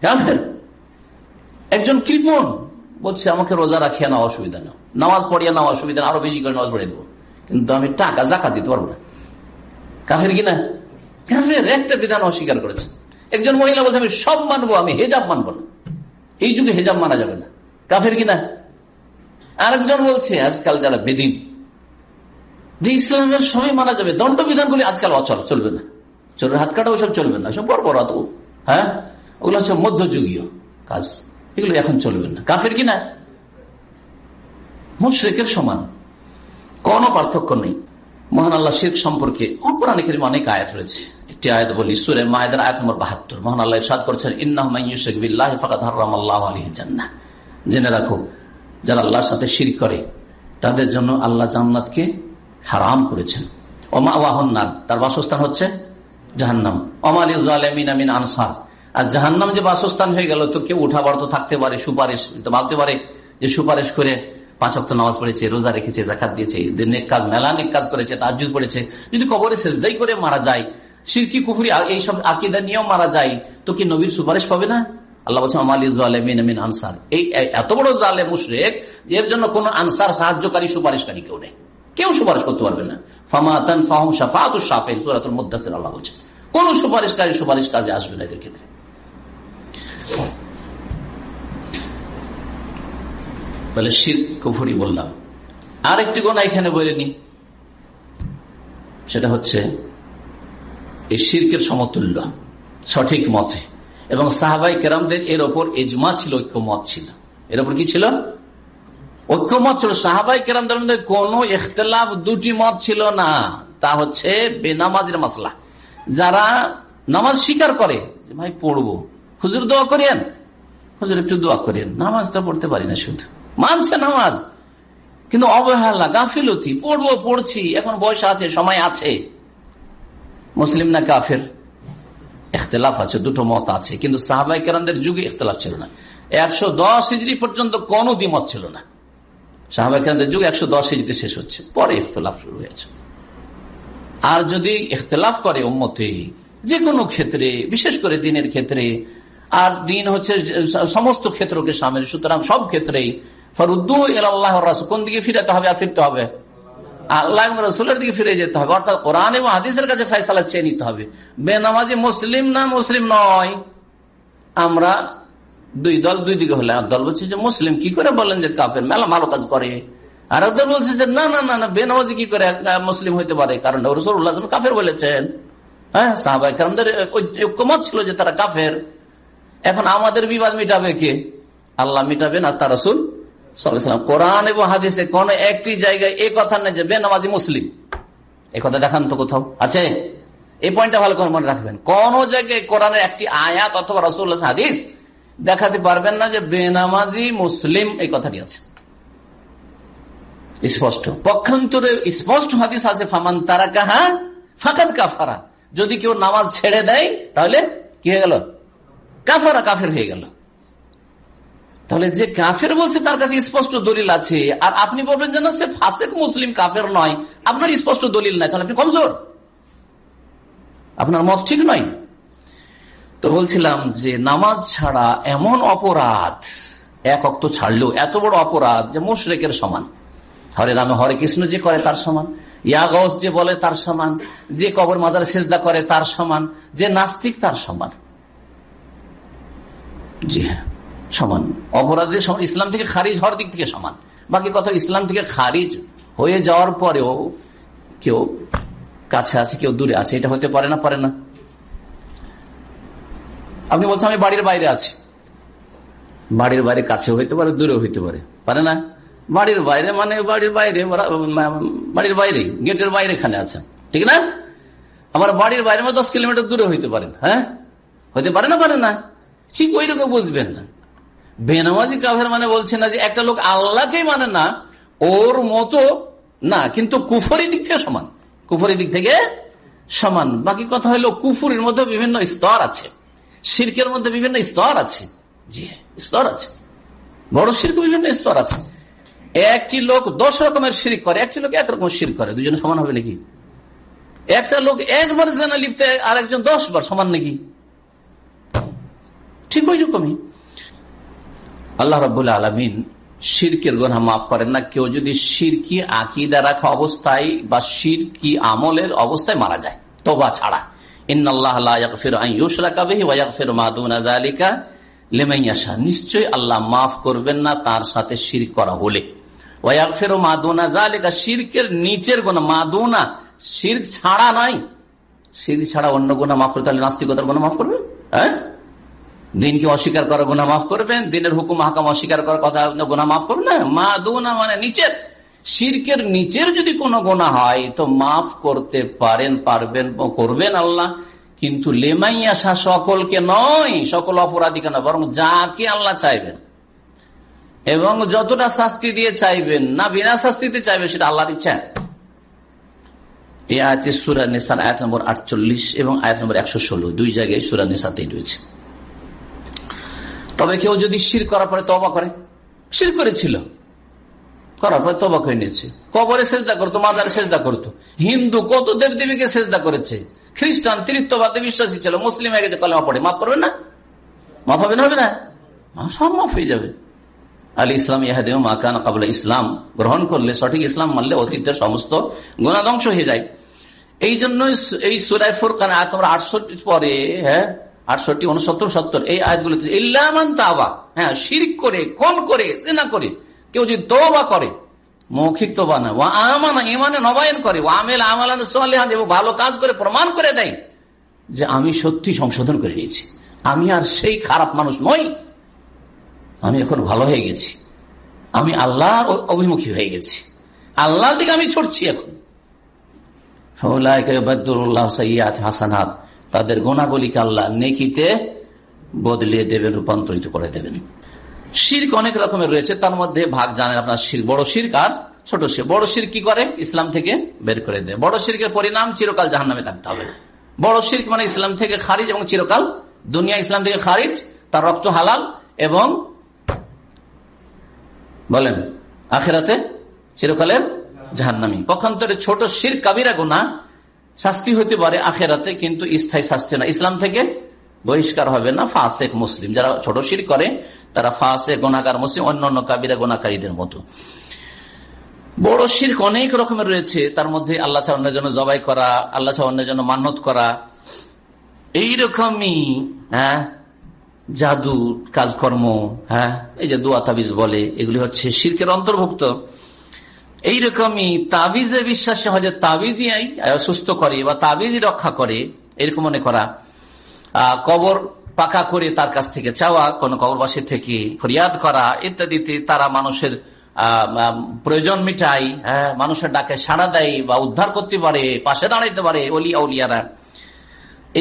কাফের। একজন কৃপন বলছে, আমাকে রোজা রাখিয়া না অসুবিধা না নামাজ পড়িয়া না অসুবিধা আরও বেশি করে নামাজ পড়িয়ে দেবো। কিন্তু আমি টাকা জাকা দিতে পারব না। কাফের কিনা? কাফের, একটা বিধান অস্বীকার করেছে। একজন মহিলা বলছে, আমি সব মানবো, আমি হেজাব মানবো না। এই যুগে হেজাব মানা যাবে না। কাফের কিনা? আরেকজন বলছে, আজকাল যারা বেদিন, যে ইসলামের সবই মানা যাবে, দণ্ডবিধানগুলি আজকাল অচল, চলবে না। চলবে হাত কাটা ওসব চলবে না, সব বড় বড় হ্যাঁ? ওগুলো হচ্ছে মধ্যযুগীয় কাজ। এগুলো এখন চলবে না। কাফের কিনা? মুশ্রেকের সমান। কোন পার্থক্য নেই। মহান আল্লাহ শেখ সম্পর্কে অপরাণিকের অনেক আয়াত রয়েছে। একটি আয়াত বলি, সুরে মায়েদের আয়াত নম্বর বাহাত্তর। মহান আল্লাহ সাদ করছেন, ইন্নাহ জেনে রাখো, যারা আল্লাহর সাথে শির করে, তাদের জন্য আল্লাহ জান্নাতকে হারাম করেছেন। ওমা ওয়াহন্নার তার বাসস্থান হচ্ছে জাহান্নাম। অমালি আমিন আনসার। আর জাহান্নাম যে বাসস্থান হয়ে গেল, তো কেউ উঠাবার তো থাকতে পারে, সুপারিশ তো ভাবতে পারে যে সুপারিশ করে পাঁচ অক্ট নামাজ পড়েছে, রোজা রেখেছে, জাকাত দিয়েছে কাজ, মেলা কাজ করেছে তাজুদ পড়েছে। যদি কবরে শেষদাই করে মারা যায় সিরকি কুফুরি এইসব আকিদা নিয়েও মারা যায়। তো কি নবীর সুপারিশ পাবে না? আল্লাহ বলছেন আনসার। এই এত বড় জালে মুশরেক এর জন্য কোন আনসার সাহায্যকারী সুপারিশকারী কেউ নেই। কেউ সুপারিশ করতে পারবে না। কোন সুপারিশকারী সুপারিশ কাজে আসবে না এদের ক্ষেত্রে। শির, কুফুরি বললাম। আরেকটি গোনা এখানে বলেনি সেটা হচ্ছে এই শির্কের সমতুল্য, সঠিক মতে। এবং সাহাবাই কেরামদের এর ওপর এজমা ছিল ঐক্যমত ছিল। এর ওপর কি ছিল? ঐক্যমত ছিল। সাহাবাই কেরামদের মধ্যে কোন ইখতলাফ দুটি মত ছিল না। তা হচ্ছে বেনামাজের মাসলা। যারা নামাজ স্বীকার করে যে, ভাই, পড়ব। হুজুর দোয়া করেন? হুজুর, একটু দোয়া করেন। নামাজটা পড়তে পারি না শুধু। মানছে নামাজ। কিন্তু অবহেলা, গাফিলতি, পড়ব, পড়ছি। এখন বয়স আছে, সময় আছে। মুসলিম না কাফের? ইখতলাফ আছে, দুটো মত আছে। কিন্তু সাহাবাই কেরানদের যুগে ইখতলাফ ছিল না। একশো দশ হিজড়ি পর্যন্ত কোন দ্বিমত ছিল না। সাহাবাই কেরানদের যুগে একশো দশ হিজড়ি শেষ হচ্ছে, পরে ইখতলাফ শুরু হয়েছে। আর যদি ইখতলাফ করে উম্মতে যে কোনো ক্ষেত্রে, বিশেষ করে দিনের ক্ষেত্রে, আর দিন হচ্ছে সমস্ত ক্ষেত্রকে সামিল, সুতরাং সব ক্ষেত্রেই ফরুদ্দু এল আল্লাহ কোন দিকে ফিরাতে হবে আর ফিরতে হবে? আল্লাহ রসুলের দিকে ফিরে যেতে হবে। অর্থাৎ কোরআন এবং হাদিসের কাছে ফয়সালা চেয়ে নিতে হবে। বেনামাজি মুসলিম না মুসলিম নয়। আমরা দুই দল দুই দিকে হলে। এক দল বলছে যে মুসলিম কি করে বলেন যে কাফের? মেলা ভালো কাজ করে। আর এক দল বলছে যে না না না না, বেনামাজি কি করে মুসলিম হইতে পারে? কারণ রসুল্লাহ কাফের বলেছেন। হ্যাঁ সাহবাই কারণদের ঐক্যমত ছিল যে তারা কাফের। এখন আমাদের বিবাদ মিটাবে কে? আল্লাহ মিটাবে না তার রসুল সাল্লাম। কোরআন এবং হাদিসে কোন একটি জায়গায় এ কথা নেই যে বেনামাজি মুসলিম। এ কথা দেখান তো কোথাও। আছে? এই পয়েন্টটা ভালো করে মনে রাখবেন। কোন জায়গায় কোরআনের একটি আয়াত অথবা রসুল্লাহ হাদিস দেখাতে পারবেন না যে বেনামাজি মুসলিম এই কথাটি আছে। স্পষ্ট। পক্ষান্তরে স্পষ্ট হাদিস আছে, ফামান তারা কাহা ফাঁকাত কাফারা। যদি কেউ নামাজ ছেড়ে দেয়, তাহলে কি হয়ে গেল? কাফারা কাফের হয়ে গেল। তাহলে যে কাফের বলছে তার কাছে স্পষ্ট দলিল আছে। আর আপনি বলবেন যে না, সে ফাসেক মুসলিম কাফের নয়। আপনার স্পষ্ট দলিল নাই, তাহলে আপনি কমজোর। আপনার মত ঠিক নয়। তো বলছিলাম যে নামাজ ছাড়া এমন অপরাধ, এক অক্ত ছাড়লেও এত বড় অপরাধ যে মুশরেকের সমান। হরে রামে হরে কৃষ্ণ যে করে তার সমান। ইয়াগস যে বলে তার সমান। যে কবর মাজার সেজদা করে তার সমান। যে নাস্তিক তার সমান। জি হ্যাঁ। সমান। অপরাধের সমান। ইসলাম থেকে খারিজ হওয়ার দিক থেকে সমান। বাকি কথা, ইসলাম থেকে খারিজ হয়ে যাওয়ার পরেও কেউ কাছে আছে, কেউ দূরে আছে। এটা হতে পারে না পারে না। আপনি বলছেন, আমি বাড়ির বাইরে আছি। বাড়ির বাইরে কাছে হইতে পারে দূরে হইতে পারে। পারে না? বাড়ির বাইরে মানে বাড়ির বাইরে বাড়ির বাইরে গেটের বাইরে এখানে আছে। ঠিক না? আমার বাড়ির বাইরে দশ কিলোমিটার দূরে হইতে পারেন হ্যাঁ? হইতে পারে না পারে না? ঠিক ওই রকম বুঝবেন না। বেনামাজি কাফের মানে বলছে না যে একটা লোক আল্লাহকেই মানে না, ওর মতো না, কিন্তু কুফরি দিক থেকে সমান। কুফরি দিক থেকে সমান। বাকি কথা হলো কুফুরের মধ্যে বিভিন্ন স্তর আছে। শির্কের মধ্যে বিভিন্ন স্তর আছে। জি, স্তর আছে। বড় শির্ক বিভিন্ন স্তর আছে। একটি লোক দশ রকমের শির করে, একটি লোক একরকম শির করে। দুজন সমান হবে নাকি? একটা লোক একবার জানা লিপ্তে আর একজন দশ বার সমান নাকি? ঠিক ওই রকমই। আল্লাহ রবুল আলমিন শিরকের গোনা মাফ করেন না। কেউ যদি শিরকি আকিদা রাখা অবস্থায় বা শিরকি আমলের অবস্থায় মারা যায় তোবা ছাড়া। নিশ্চয় আল্লাহ মাফ করবেন না তার সাথে শির করা হলে। ওয়াকফের মাদুনা জালিকা শিরকের নিচের গোনা মাদুনা শির ছাড়া নয় শির ছাড়া অন্য গোনা মাফ করে তাহলে নাস্তিকতার গোনা মাফ করবে? হ্যাঁ? দিনকে অস্বীকার করার গুণা মাফ করবেন। দিনের হুকুম হাকাম অস্বীকার করার কথা গুণা মাফ করবেন না। মা দুনা মানে নিচের। শিরকের নিচের যদি কোনো গোনা হয়, তো মাফ করতে পারেন, পারবেন করবেন আল্লাহ। কিন্তু লেমাই আসা সকলকে নয়, সকল অপরাধীকে না বরং যাকে আল্লাহ চাইবেন। এবং যতটা শাস্তি দিয়ে চাইবেন, না বিনা শাস্তিতে চাইবেন, সেটা আল্লাহর ইচ্ছা। এই আয়তে সুরা নিসার আয়াত নম্বর আটচল্লিশ এবং আয়াত নম্বর একশো ষোলো, দুই জায়গায় সুরা নিসাতেই রয়েছে। তবে কেউ যদি শির করার পরে তবা করে, শির করেছিল, করার পরে তবা করে নিয়েছে। কবরে সেজদা করতো মাদারে সেজদা করতো। হিন্দু কত দেব দেবীকে সেজদা করেছে? খ্রিস্টান তৃত্ববাদে বিশ্বাসী ছিল, মুসলিম হয়ে গেছে, কলেমা পড়ে। মাফ করবে না? মাফ হবে না হবে না? সব মাফ হয়ে যাবে। আলী ইসলাম ইহাদেম মাকান কাবলা ইসলাম গ্রহণ করলে, সঠিক ইসলাম মানলে অতীতের সমস্ত গুণাধ্বংস হয়ে যায়। এই জন্য এই সুরাই ফুরকান তোমরা আটষট্টি পরে হ্যাঁ আটষট্টি উনসত্তর সত্তর। এই আয়াতগুলো ইল্লামান তাবা। হ্যাঁ শির করে কম করে সেনা করে। কেউ যদি তোবা করে, মৌখিক তোবা না। ও আমানা ইমানে নবায়ন করে ও আমেল আমালান সোহান এবং ভালো কাজ করে, প্রমাণ করে দেয় যে আমি সত্যি সংশোধন করে নিয়েছি। আমি আর সেই খারাপ মানুষ নই। আমি এখন ভালো হয়ে গেছি। আমি আল্লাহ অভিমুখী হয়ে গেছি। আল্লাহর দিকে আমি ছুটছি এখন। হাসানাত। তাদের গোনাগুলিকে আল্লাহ নেকিতে বদলে দেবেন রূপান্তরিত করে দেবেন। শির্ক অনেক রকমের রয়েছে, তার মধ্যে ভাগ জানেন আপনার শির বড় শির্ক আর ছোট শির বড় শির কি করে? ইসলাম থেকে বের করে দেয়। বড় শির্কের পরিণাম চিরকাল জাহান নামে থাকতে হবে। বড় শির্ক মানে ইসলাম থেকে খারিজ এবং চিরকাল। দুনিয়া ইসলাম থেকে খারিজ, তার রক্ত হালাল এবং বলেন, আখেরাতে চিরকালের জাহান্নামি। পক্ষান্তরে ছোট শির কাবিরা গুনা শাস্তি হতে পারে আখেরাতে, কিন্তু স্থায়ী শাস্তি না। ইসলাম থেকে বহিষ্কার হবে না ফাসেক মুসলিম। যারা ছোট শির করে, তারা ফাসে গোনাকার মুসলিম অন্য অন্য কাবিরা গোনাকারীদের মতো। বড় শির্ক অনেক রকমের রয়েছে, তার মধ্যে আল্লাহ ছাড়ানোর জন্য জবাই করা, আল্লাহ ছাড়ানোর জন্য মান্যত করা। এইরকমই হ্যাঁ জাদু, কাজকর্ম হ্যাঁ এই যে দোয়া তাবিজ বলে, এগুলি হচ্ছে শির্কের অন্তর্ভুক্ত। এইরকমই তাবিজে বিশ্বাসে হয় যে তাবিজই সুস্থ করে বা তাবিজই রক্ষা করে, এরকম মনে করা। কবর পাকা করে তার কাছ থেকে চাওয়া, কোন কবরবাসী থেকে ফরিয়াদ করা, ইত্যাদিতে তারা মানুষের প্রয়োজন মিটাই হ্যাঁ মানুষের ডাকে সাড়া দেয় বা উদ্ধার করতে পারে, পাশে দাঁড়াইতে পারে অলিয়া উলিয়ারা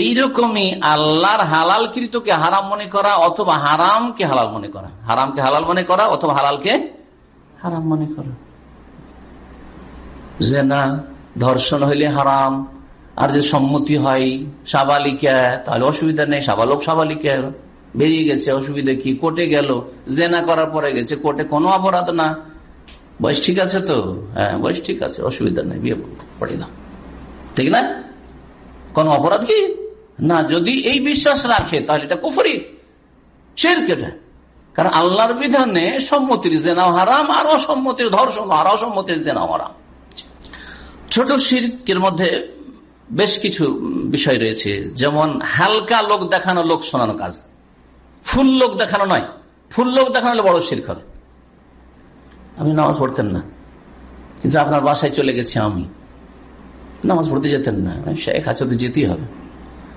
এইরকমই আল্লাহর হালাল কৃতকে হারাম মনে করা অথবা হারামকে হালাল মনে করা। হারামকে হালাল মনে করা অথবা হালালকে হারাম মনে করা। জেনা, ধর্ষণ হইলে হারাম, আর যে সম্মতি হয় সাবালিকা, তাহলে অসুবিধা নেই, সাবালক সাবালিকা বেরিয়ে গেছে, অসুবিধা কি? কোর্টে গেল, জেনা করার পরে গেছে, কোর্টে কোনো অপরাধ না। বয়স ঠিক আছে তো? হ্যাঁ বয়স ঠিক আছে, অসুবিধা নেই, বিয়ে পড়ে না। ঠিক না? কোন অপরাধ কি? না, যদি এই বিশ্বাস রাখে, তাহলে এটা কুফরি শের কেটে কারণ আল্লাহর বিধানে সম্মতির জেনাও হারাম, আর অসম্মতির ধর্ষণ আর অসম্মতির জেনাও হারাম। ছোট শির্কের মধ্যে বেশ কিছু বিষয় রয়েছে। যেমন, হালকা লোক দেখানো লোক শোনানো কাজ। ফুল লোক দেখানো নয়। ফুল লোক দেখানো হলে বড় শির্ক হবে। আপনি নামাজ পড়তেন না। কিন্তু আপনার বাসায় চলে গেছি আমি। নামাজ পড়তে যেতেন না। শেখ আছে তো যেতেই হবে।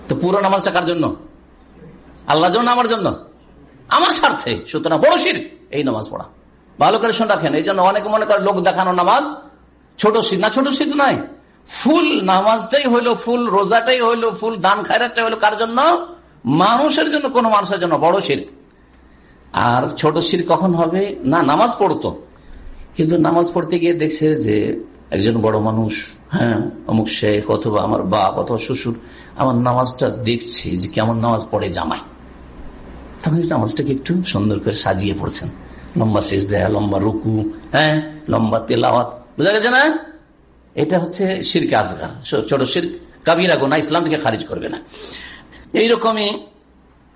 তো পুরো নামাজটা কার জন্য? আল্লাহ জন্য আমার জন্য? আমার স্বার্থে। সুতরাং বড় শির এই নামাজ পড়া। ভালো করে শোন রাখেন। এই জন্য অনেকে মনে করে লোক দেখানো নামাজ ছোট শীত না, ছোট শীত নয় ফুল নামাজটাই হইল ফুল, রোজাটাই হইল ফুল, দান খায়রাটাই হইল কার জন্য? মানুষের জন্য, কোন মানুষের জন্য, বড় শির আর ছোট শির কখন হবে? না, নামাজ পড়তো। কিন্তু নামাজ পড়তে গিয়ে দেখছে যে একজন বড় মানুষ হ্যাঁ অমুক শেখ অথবা আমার বাপ অথবা শ্বশুর, আমার নামাজটা দেখছি যে কেমন নামাজ পড়ে জামাই। তখন নামাজটাকে একটু সুন্দর করে সাজিয়ে পড়ছেন। লম্বা শেষ দেয়া লম্বা রুকু হ্যাঁ লম্বা তেলাওয়াত। বুঝা গেছে না? এটা হচ্ছে শিরকে আজগার ছোট শির কাবিরা গোনা ইসলাম থেকে খারিজ করবে না। এইরকমই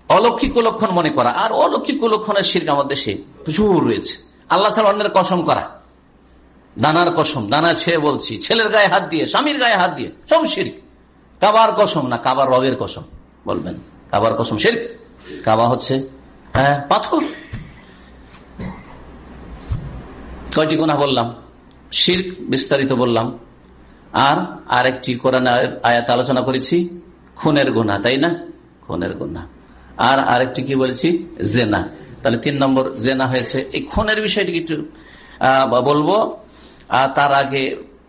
অলৌকিক লক্ষণ মনে করা। আর অলৌকিক লক্ষণের শির্ক আমাদের দেশে প্রচুর রয়েছে। আল্লাহ ছাড়া অন্যের কসম করা। দানার কসম, দানা ছেড়ে বলছি। ছেলের গায়ে হাত দিয়ে, স্বামীর গায়ে হাত দিয়ে, সব শির্ক। কাবার কসম না, কাবার রবের কসম। বলবেন, কাবার কসম শির্ক? কাবা হচ্ছে হ্যাঁ পাথর। কয়টি গুণা বললাম? শির্ক বিস্তারিত বললাম। আর আরেকটি কোরআন আয়াত আলোচনা করেছি, খুনের গুণা তাই না? খুনের গুণা আর আরেকটি কি বলেছি? জেনা। তাহলে তিন নম্বর জেনা হয়েছে। এই খুনের বিষয়টি একটু বলব। আর তার আগে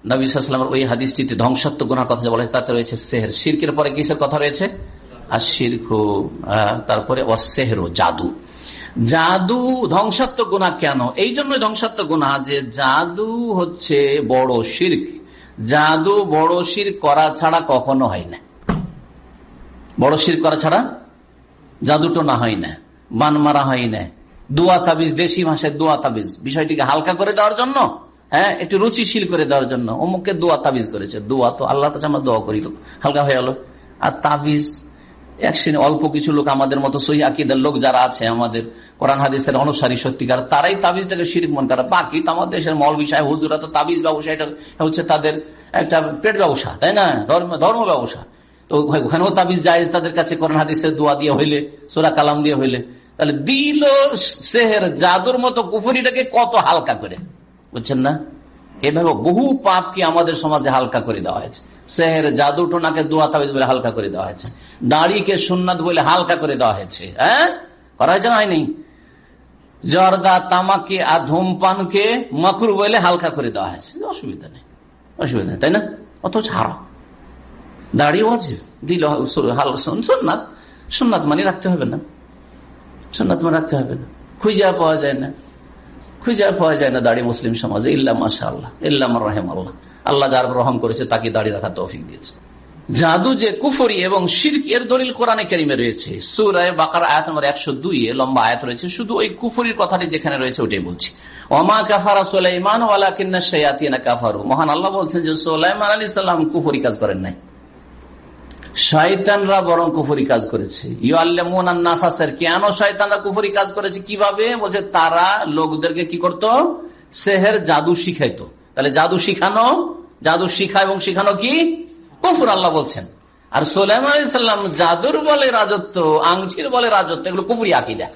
নবীলামের ওই হাদিসটিতে ধ্বংসাত্মক গুণার কথা বলা হয়েছে, তাতে রয়েছে সেহের। শির্কের পরে কিসের কথা রয়েছে? আর শির্ক তারপরে অসেহের জাদু। জাদু ধ্বংসাত্মক গুণা কেন? এই জন্য ধ্বংসাত্মক গুণা যে জাদু হচ্ছে বড় শির্ক। জাদু বড় শির করা ছাড়া কখনো হয় না। বড় শির করা ছাড়া জাদুটো না হয় না। বান মারা হয় না। দোয়া তাবিজ, দেশি ভাষায় দোয়া তাবিজ। বিষয়টিকে হালকা করে দেওয়ার জন্য হ্যাঁ একটু রুচিশীল করে দেওয়ার জন্য অমুককে দোয়া তাবিজ করেছে। দোয়া তো আল্লাহর কাছে আমরা দোয়া করি। হালকা হয়ে গেল। আর তাবিজ এক শ্রেণি অল্প কিছু লোক আমাদের মতো সহি আকিদের লোক যারা আছে আমাদের কোরআন, হাদিসের অনুসারী সত্যিকার, তারাই তাবিজটাকে শিরিক মন করে। বাকি তো আমাদের দেশের মল বিষয় হুজুরা তো তাবিজ ব্যবসা, এটা হচ্ছে তাদের একটা পেট ব্যবসা, তাই না? ধর্ম ধর্ম ব্যবসা। তো ওখানেও তাবিজ জায়েজ তাদের কাছে কোরআন, হাদিসের দোয়া দিয়ে হইলে, সোরা কালাম দিয়ে হইলে। তাহলে দিল সেহের জাদুর মতো কুফুরিটাকে কত হালকা করে। বুঝছেন না? এভাবে বহু পাপকে আমাদের সমাজে হালকা করে দেওয়া হয়েছে। সেহের জাদু টোনাকে দোয়া তাবিজ বলে হালকা করে দেওয়া হয়েছে। দাড়িকে সুন্নাত বলে হালকা করে দেওয়া হয়েছে। হ্যাঁ? করা হয়েছে না হয়নি? জর্দা তামাকে আর ধূমপানকে মকুর বলে হালকা করে দেওয়া হয়েছে। অসুবিধা নেই। অসুবিধা নেই, তাই না? অত ছাড়া দাড়িও আছে। দিল সোননাথ সোননাথ মানে রাখতে হবে না। সোননাথ মানে রাখতে হবে না। খুঁজা পাওয়া যায় না। খুঁজা পাওয়া যায় না দাড়ি মুসলিম সমাজে। ইল্লা মাসা আল্লাহ ইল্লাম রহেম আল্লাহ আল্লাহ যার রহম করেছে তাকে দাড়ি রাখা তৌফিক দিয়েছে। জাদু যে কুফরি এবং শির্ক, এর দলিল কোরআনে কেরিমে রয়েছে। সুরায় বাকার আয়াত নম্বর একশো দুই এ লম্বা আয়াত রয়েছে। শুধু ওই কুফরির কথাটি যেখানে রয়েছে ওটাই বলছি। অমা কাফারা সোলাইমান ওয়ালা কিন্না সৈয়াতিনা কাফারু। মহান আল্লাহ বলছেন যে সোলাইমান আলী সাল্লাম কুফরি কাজ করেন নাই। শয়তানরা বরং কুফরি কাজ করেছে। নাসাসের কেন শয়তানরা কুফরি কাজ করেছে? কীভাবে? বলছে, তারা লোকদেরকে কি করত? সেহের জাদু শিখাইতো। তাহলে জাদু শিখানো, জাদু শিখা এবং শিখানো কি? কুফুর আল্লাহ বলছেন। আর সোলাইমান আলাইসাল্লাম জাদুর বলে রাজত্ব, আংটির বলে রাজত্ব, এগুলো কুপুরি আকিদা।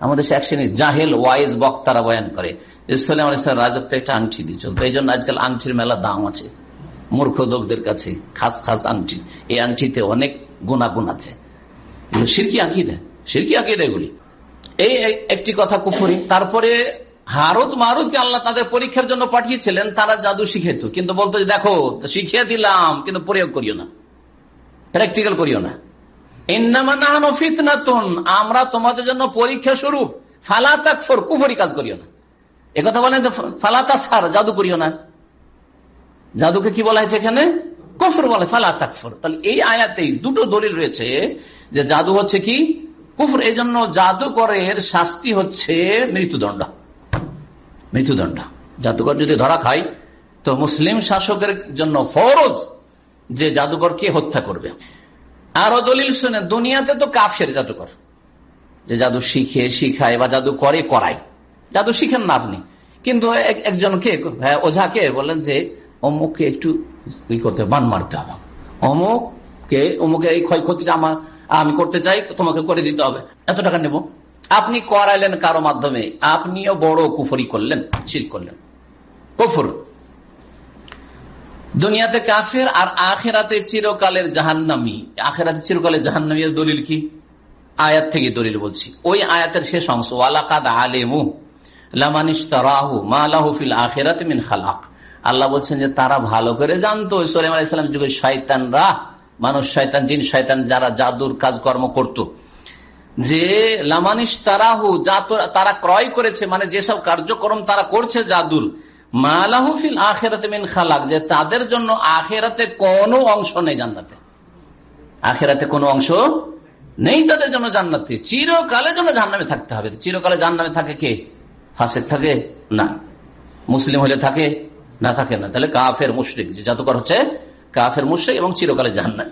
আমাদের এক শ্রেণির জাহেল, ওয়াইজ বক্তারা বয়ান করে সোলাইম আলাইসালাম রাজত্ব একটা আংটি দিয়ে চলতো এই জন্য আজকাল আংটির মেলা দাম আছে। মূর্খ লোকদের কাছে খাস খাস আংটি। এই আংটিতে অনেক গুণাগুণ আছে। সিরকি আঁকিদে। সিরকি আঁকিদে এগুলি। এই একটি কথা কুফুরি। তারপরে হারত মারুতকে আল্লাহ তাদের পরীক্ষার জন্য পাঠিয়েছিলেন, তারা জাদু শিখেত কিন্তু বলতো যে, দেখো, শিখিয়ে দিলাম, কিন্তু প্রয়োগ করিও না। প্র্যাকটিক্যাল করিও না। আমরা তোমাদের জন্য পরীক্ষা স্বরূপ, ফালা তাকফর, কুফরি কাজ করিও না। একথা বলেন ফালা তাসার জাদু করিও না। জাদুকে কি বলা হয়েছে এখানে? কফর বলে, ফালা তাকফর। তাহলে এই আয়াতেই দুটো দলিল রয়েছে যে, জাদু হচ্ছে কি? কুফর। এই জন্য জাদুকরের শাস্তি হচ্ছে মৃত্যুদণ্ড। মৃত্যুদণ্ড। জাদুকর যদি ধরা খায় তো মুসলিম শাসকের জন্য ফরজ যে জাদুকরকে হত্যা করবে। আরও দলিল শুনে দুনিয়াতে তো কাফের জাদুকর যে জাদু শিখে শিখায় বা জাদু করে করায়। জাদু শিখেন না আপনি। কিন্তু একজনকে হ্যাঁ, ওঝাকে বললেন যে অমুককে একটু ই করতে বান মারতে হবে। অমুককে অমুকে এই ক্ষয়ক্ষতিটা আমার আমি করতে চাই তোমাকে করে দিতে হবে। এত টাকা নেব? আপনি করাইলেন কারও মাধ্যমে, আপনিও বড় কুফরি করলেন শিল করলেন। কুফর। দুনিয়াতে কাফের আর আখেরাতে চিরকালের জাহান্নামি। আখেরাতে চিরকালের জাহান্নামি দলিল কি? আয়াত থেকে দলিল বলছি। ওই আয়াতের শেষ অংশ, ওয়ালাকাদ আলেমু আল্লাহ বলছেন যে, তারা ভালো করে জানতো। সোলেম যুগে শয়তানরা, মানুষ শয়তান, জিন শয়তান, যারা জাদুর কাজকর্ম করত। যে লামানিস তারাহু যা তারা ক্রয় করেছে মানে যেসব কার্যক্রম তারা করছে জাদুর মালাহুফিল আখেরাতে মিন খালাক, যে তাদের জন্য আখেরাতে কোনো অংশ নেই জান্নাতে। আখেরাতে কোনো অংশ নেই তাদের জন্য জান্নাতে। চিরকালের জন্য জান্নামে থাকতে হবে। চিরকালে জান্নামে থাকে কে? ফাঁসে থাকে? না। মুসলিম হলে থাকে? না থাকে না। তাহলে কাফের মুশ্রিক। যে জাদুকর হচ্ছে কাফের মুশ্রিক এবং চিরকালে জাহান্নাম।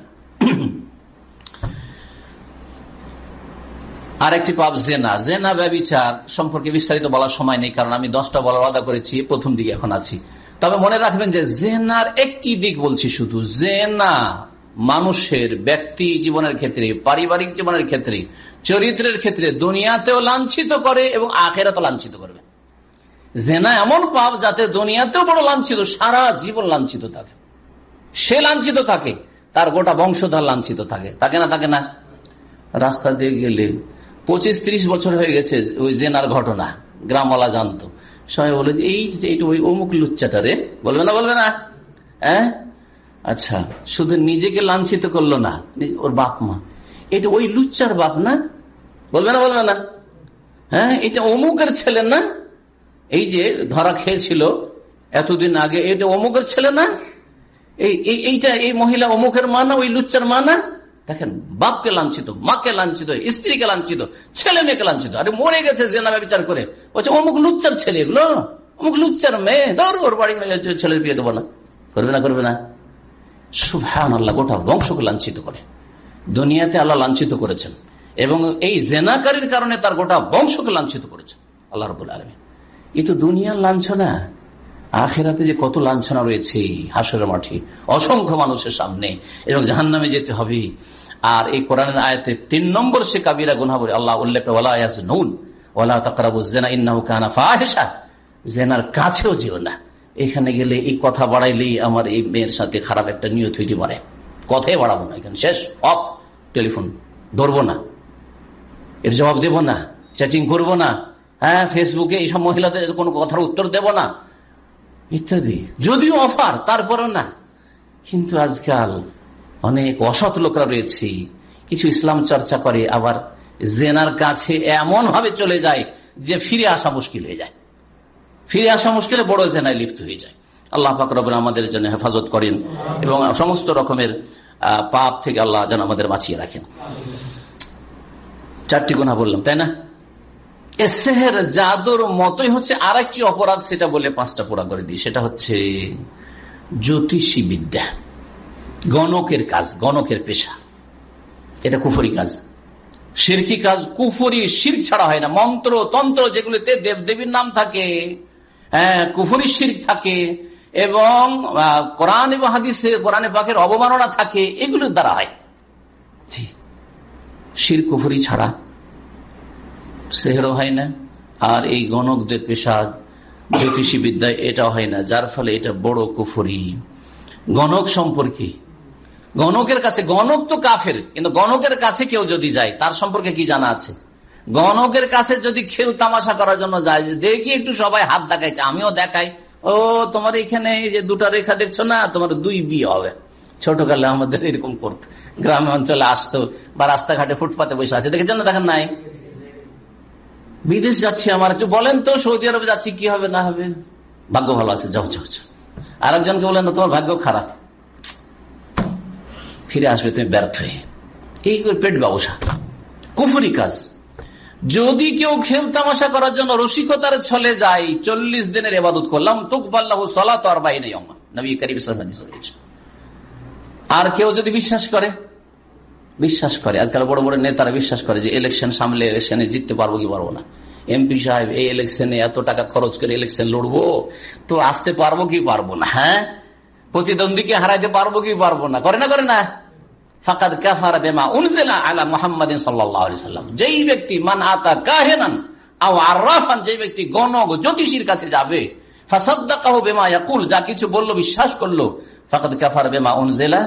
আর একটি পাপ জেনা। জেনা ব্যবচার সম্পর্কে বিস্তারিত বলার সময় নেই, কারণ আমি দশটা বলার আদা করেছি, প্রথম দিকে এখন আছি। তবে মনে রাখবেন যে জেনার একটি দিক বলছি শুধু, জেনা মানুষের ব্যক্তি জীবনের ক্ষেত্রে, পারিবারিক জীবনের ক্ষেত্রে, চরিত্রের ক্ষেত্রে দুনিয়াতেও লাঞ্ছিত করে এবং আখেরাতেও লাঞ্ছিত করবে। জেনা এমন পাপ যাতে দুনিয়াতেও বড় লাঞ্ছিত, সারা জীবন লাঞ্ছিত থাকে। সে লাঞ্ছিত থাকে, তার গোটা বংশধর লাঞ্ছিত থাকে। তাকে না থাকে না। রাস্তা দিয়ে গেলে পঁচিশ ত্রিশ বছর হয়ে গেছে ওই জেনার ঘটনা, গ্রামওয়ালা জানতো। সবাই বলে যে, এই এইটা ওই অমুক লুচ্চাটা রে। বলবে না বলবে না। হ্যাঁ? আচ্ছা শুধু নিজেকে লাঞ্ছিত করল না ওর বাপ মা। এটা ওই লুচ্চার বাপ না? বলবে না বলবে না। হ্যাঁ? এটা অমুকের ছেলে না? এই যে ধরা খেয়েছিল এতদিন আগে এটা অমুকের ছেলে না? এই, এইটা এই মহিলা অমুকের মা না, ওই লুচ্চার মা না? দেখেন, বাপকে লাঞ্ছিত, মাকে লাঞ্ছিত, স্ত্রীকে লাঞ্ছিত, ছেলে মেয়েকে লাঞ্ছিত। আরে মরে গেছে জেনাবে বিচার করে। বলছে, অমুক লুচ্চার ছেলে এগুলো, অমুক লুচ্চার মেয়ে, ধর ওর বাড়ি ছেলের বিয়ে দেবো না। করবে না করবে না। সুভান আল্লাহ গোটা বংশকে লাঞ্ছিত করে। দুনিয়াতে আল্লাহ লাঞ্ছিত করেছেন। এবং এই জেনাকারীর কারণে তার গোটা বংশকে লাঞ্ছিত করেছেন। আল্লাহ রবুল আলমী এ তো দুনিয়ার লাঞ্ছনা। আখেরাতে যে কত লাঞ্ছনা রয়েছে হাসের মাঠে, অসংখ্য মানুষের সামনে, এবং জাহান নামে যেতে হবে। আর এই কোরআনের আয়তে তিন নম্বর সে কাবিরা গুনা বলে আল্লাহ উল্লেখ নুন ওলা কানা ফাহেসা জেনার কাছেও যেও না। এখানে গেলে এই কথা বাড়াইলেই আমার এই মেয়ের সাথে খারাপ একটা নিয়ত হইতে পারে। কথাই বাড়াবো না এখানে। শেষ, অফ, টেলিফোন, ধরবো না। এর জবাব দেব না। চ্যাটিং করব না। হ্যাঁ ফেসবুকে এইসব মহিলাদের কোনো কথার উত্তর দেব না। ইত্যাদি। যদিও অফার, তারপরও না। কিন্তু আজকাল অনেক অসৎ লোকরা রয়েছে। কিছু ইসলাম চর্চা করে, আবার জেনার কাছে এমন ভাবে চলে যায় যে ফিরে আসা মুশকিল হয়ে যায়। ফিরে আসা মুশকিলে বড় জেনায় লিপ্ত হয়ে যায়। আল্লাহ ফাকরবেন আমাদের জন্য হেফাজত করেন এবং সমস্ত রকমের পাপ থেকে আল্লাহ যেন আমাদের বাঁচিয়ে রাখেন। চারটি গুণা বললাম, তাই না? সেহের জাদুর মতোই হচ্ছে আর একটি অপরাধ, সেটা বলে পাঁচটা পোড়া করে দিই। সেটা হচ্ছে জ্যোতিষী বিদ্যা। গণকের কাজ, গণকের পেশা। এটা কুফরি কাজ। সিরকি কাজ, কুফরি শির ছাড়া হয় না। মন্ত্র, তন্ত্র যেগুলিতে দেবদেবীর নাম থাকে হ্যাঁ কুফরি শির থাকে, এবং কোরআন এবং হাদিসে, কোরআনে পাখের অবমাননা থাকে, এগুলোর দ্বারা হয়। শির কুফুরি ছাড়া সেহরও হয় না, আর এই গণকদের পেশা জ্যোতিষী বিদ্যায় এটা হয় না, যার ফলে এটা বড় কুফুরি। গণক সম্পর্কে, গণকের কাছে, গণক তো কাফের, কিন্তু গণকের কাছে কেউ যদি যায়, তার সম্পর্কে কি জানা আছে? গণকের কাছে যদি খেল তামাশা করার জন্য যায়, যে দেখি একটু সবাই হাত দেখাইছে, আমিও দেখাই, ও তোমার এখানে যে দুটা রেখা দেখছ না, তোমার দুই বিয়ে হবে। ছোটকালে আমাদের এরকম করতো, গ্রামে অঞ্চলে আসতো, বা রাস্তাঘাটে ফুটপাতে বসে আছে, দেখেছেন না? দেখেন নাই? বিদেশ যাচ্ছি আমার। একটু বলেন তো, সৌদি আরবে যাচ্ছি, কি হবে, না হবে? ভাগ্য ভালো আছে, যাও যাও আর একজনকে বলেন না, তোমার ভাগ্য খারাপ। ফিরে আসবে, তুমি ব্যর্থ হয়ে। এই পেট ব্যবসা? কুফুরি কাজ। যদি কেউ খেল তামাশা করার জন্য রসিকতার ছলে যায়, চল্লিশ দিনের এবাদত করলাম, তুকবাল্লাহ সলা তো আর করিম আর কেউ যদি বিশ্বাস করে বিশ্বাস করে। আজকাল বড় বড় নেতারা বিশ্বাস করে যে ইলেকশন সামলে ইলেকশনে জিততে পারব কি পারব না। এমপি সাহেব, এই ইলেকশনে এত টাকা খরচ করে ইলেকশন লড়বো, তো আসতে পারব কি পারব না হ্যাঁ? প্রতিদ্বন্দ্বীকে হারাইতে পারব কি পারব না, করে না করে না? বেমা আলা যেই ব্যক্তি মান আতা কাহেনান আও আর্রাফান যে ব্যক্তি জ্যোতিষীর কাছে যাবে যা কিছু বলল, বিশ্বাস করল, ফাকাদ কাফার বেমা উনজেলা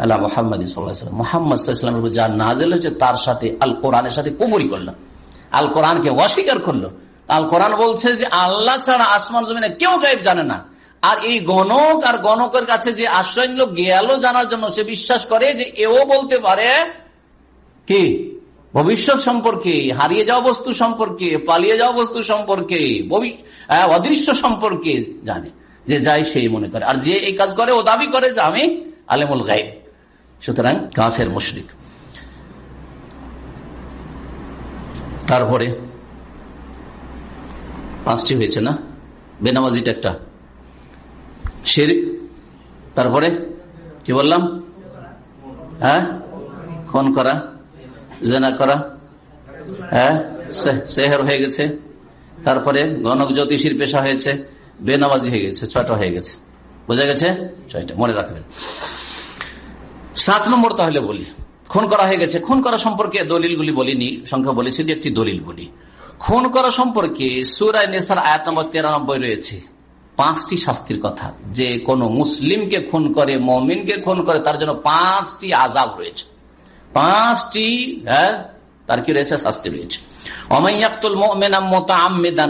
আল্লাহ মোহাম্মদ সাল্লাম মোহাম্মদ সাল্লামের যা নাজেল হচ্ছে তার সাথে আল কোরআনের সাথে কুফরি করল। আল কোরআনকে অস্বীকার করল। আল কোরআন বলছে যে, আল্লাহ ছাড়া আসমান জমিনে কেউ গাইব জানে না। আর এই গণক আর গণকের কাছে যে আশ্রয় লোক গেল জানার জন্য সে বিশ্বাস করে যে, এও বলতে পারে কি? ভবিষ্যৎ সম্পর্কে, হারিয়ে যাওয়া বস্তু সম্পর্কে, পালিয়ে যাওয়া বস্তু সম্পর্কে অদৃশ্য সম্পর্কে জানে। যে যাই সেই মনে করে। আর যে এই কাজ করে, ও দাবি করে যে আমি আলেমুল গাইব সুতরাং কাফের মুশরিক। তারপরে পাঁচটি হয়েছে না? বেনামাজিটা একটা শিরিক। তারপরে কি বললাম? হ্যাঁ? খুন করা, জেনা করা হ্যাঁ? সেহের হয়ে গেছে। তারপরে গণক জ্যোতিষীর পেশা হয়েছে, বেনামাজি হয়ে গেছে, ছয়টা হয়ে গেছে। বোঝা গেছে? ছয়টা। মনে রাখবেন। সাত নম্বর তাহলে বলি। খুন করা হয়ে গেছে। খুন করা সম্পর্কে দলিলগুলি বলিনি, সংখ্যা বলেছি যে একটি দলিল বলি খুন করা সম্পর্কে সুরায় নেসার আয়াত নম্বর তেরানব্বই রয়েছে। পাঁচটি শাস্তির কথা। যে কোন মুসলিমকে খুন করে, মমিনকে খুন করে, তার জন্য পাঁচটি আজাব রয়েছে। পাঁচটি হ্যাঁ তার কি রয়েছে? শাস্তি রয়েছে।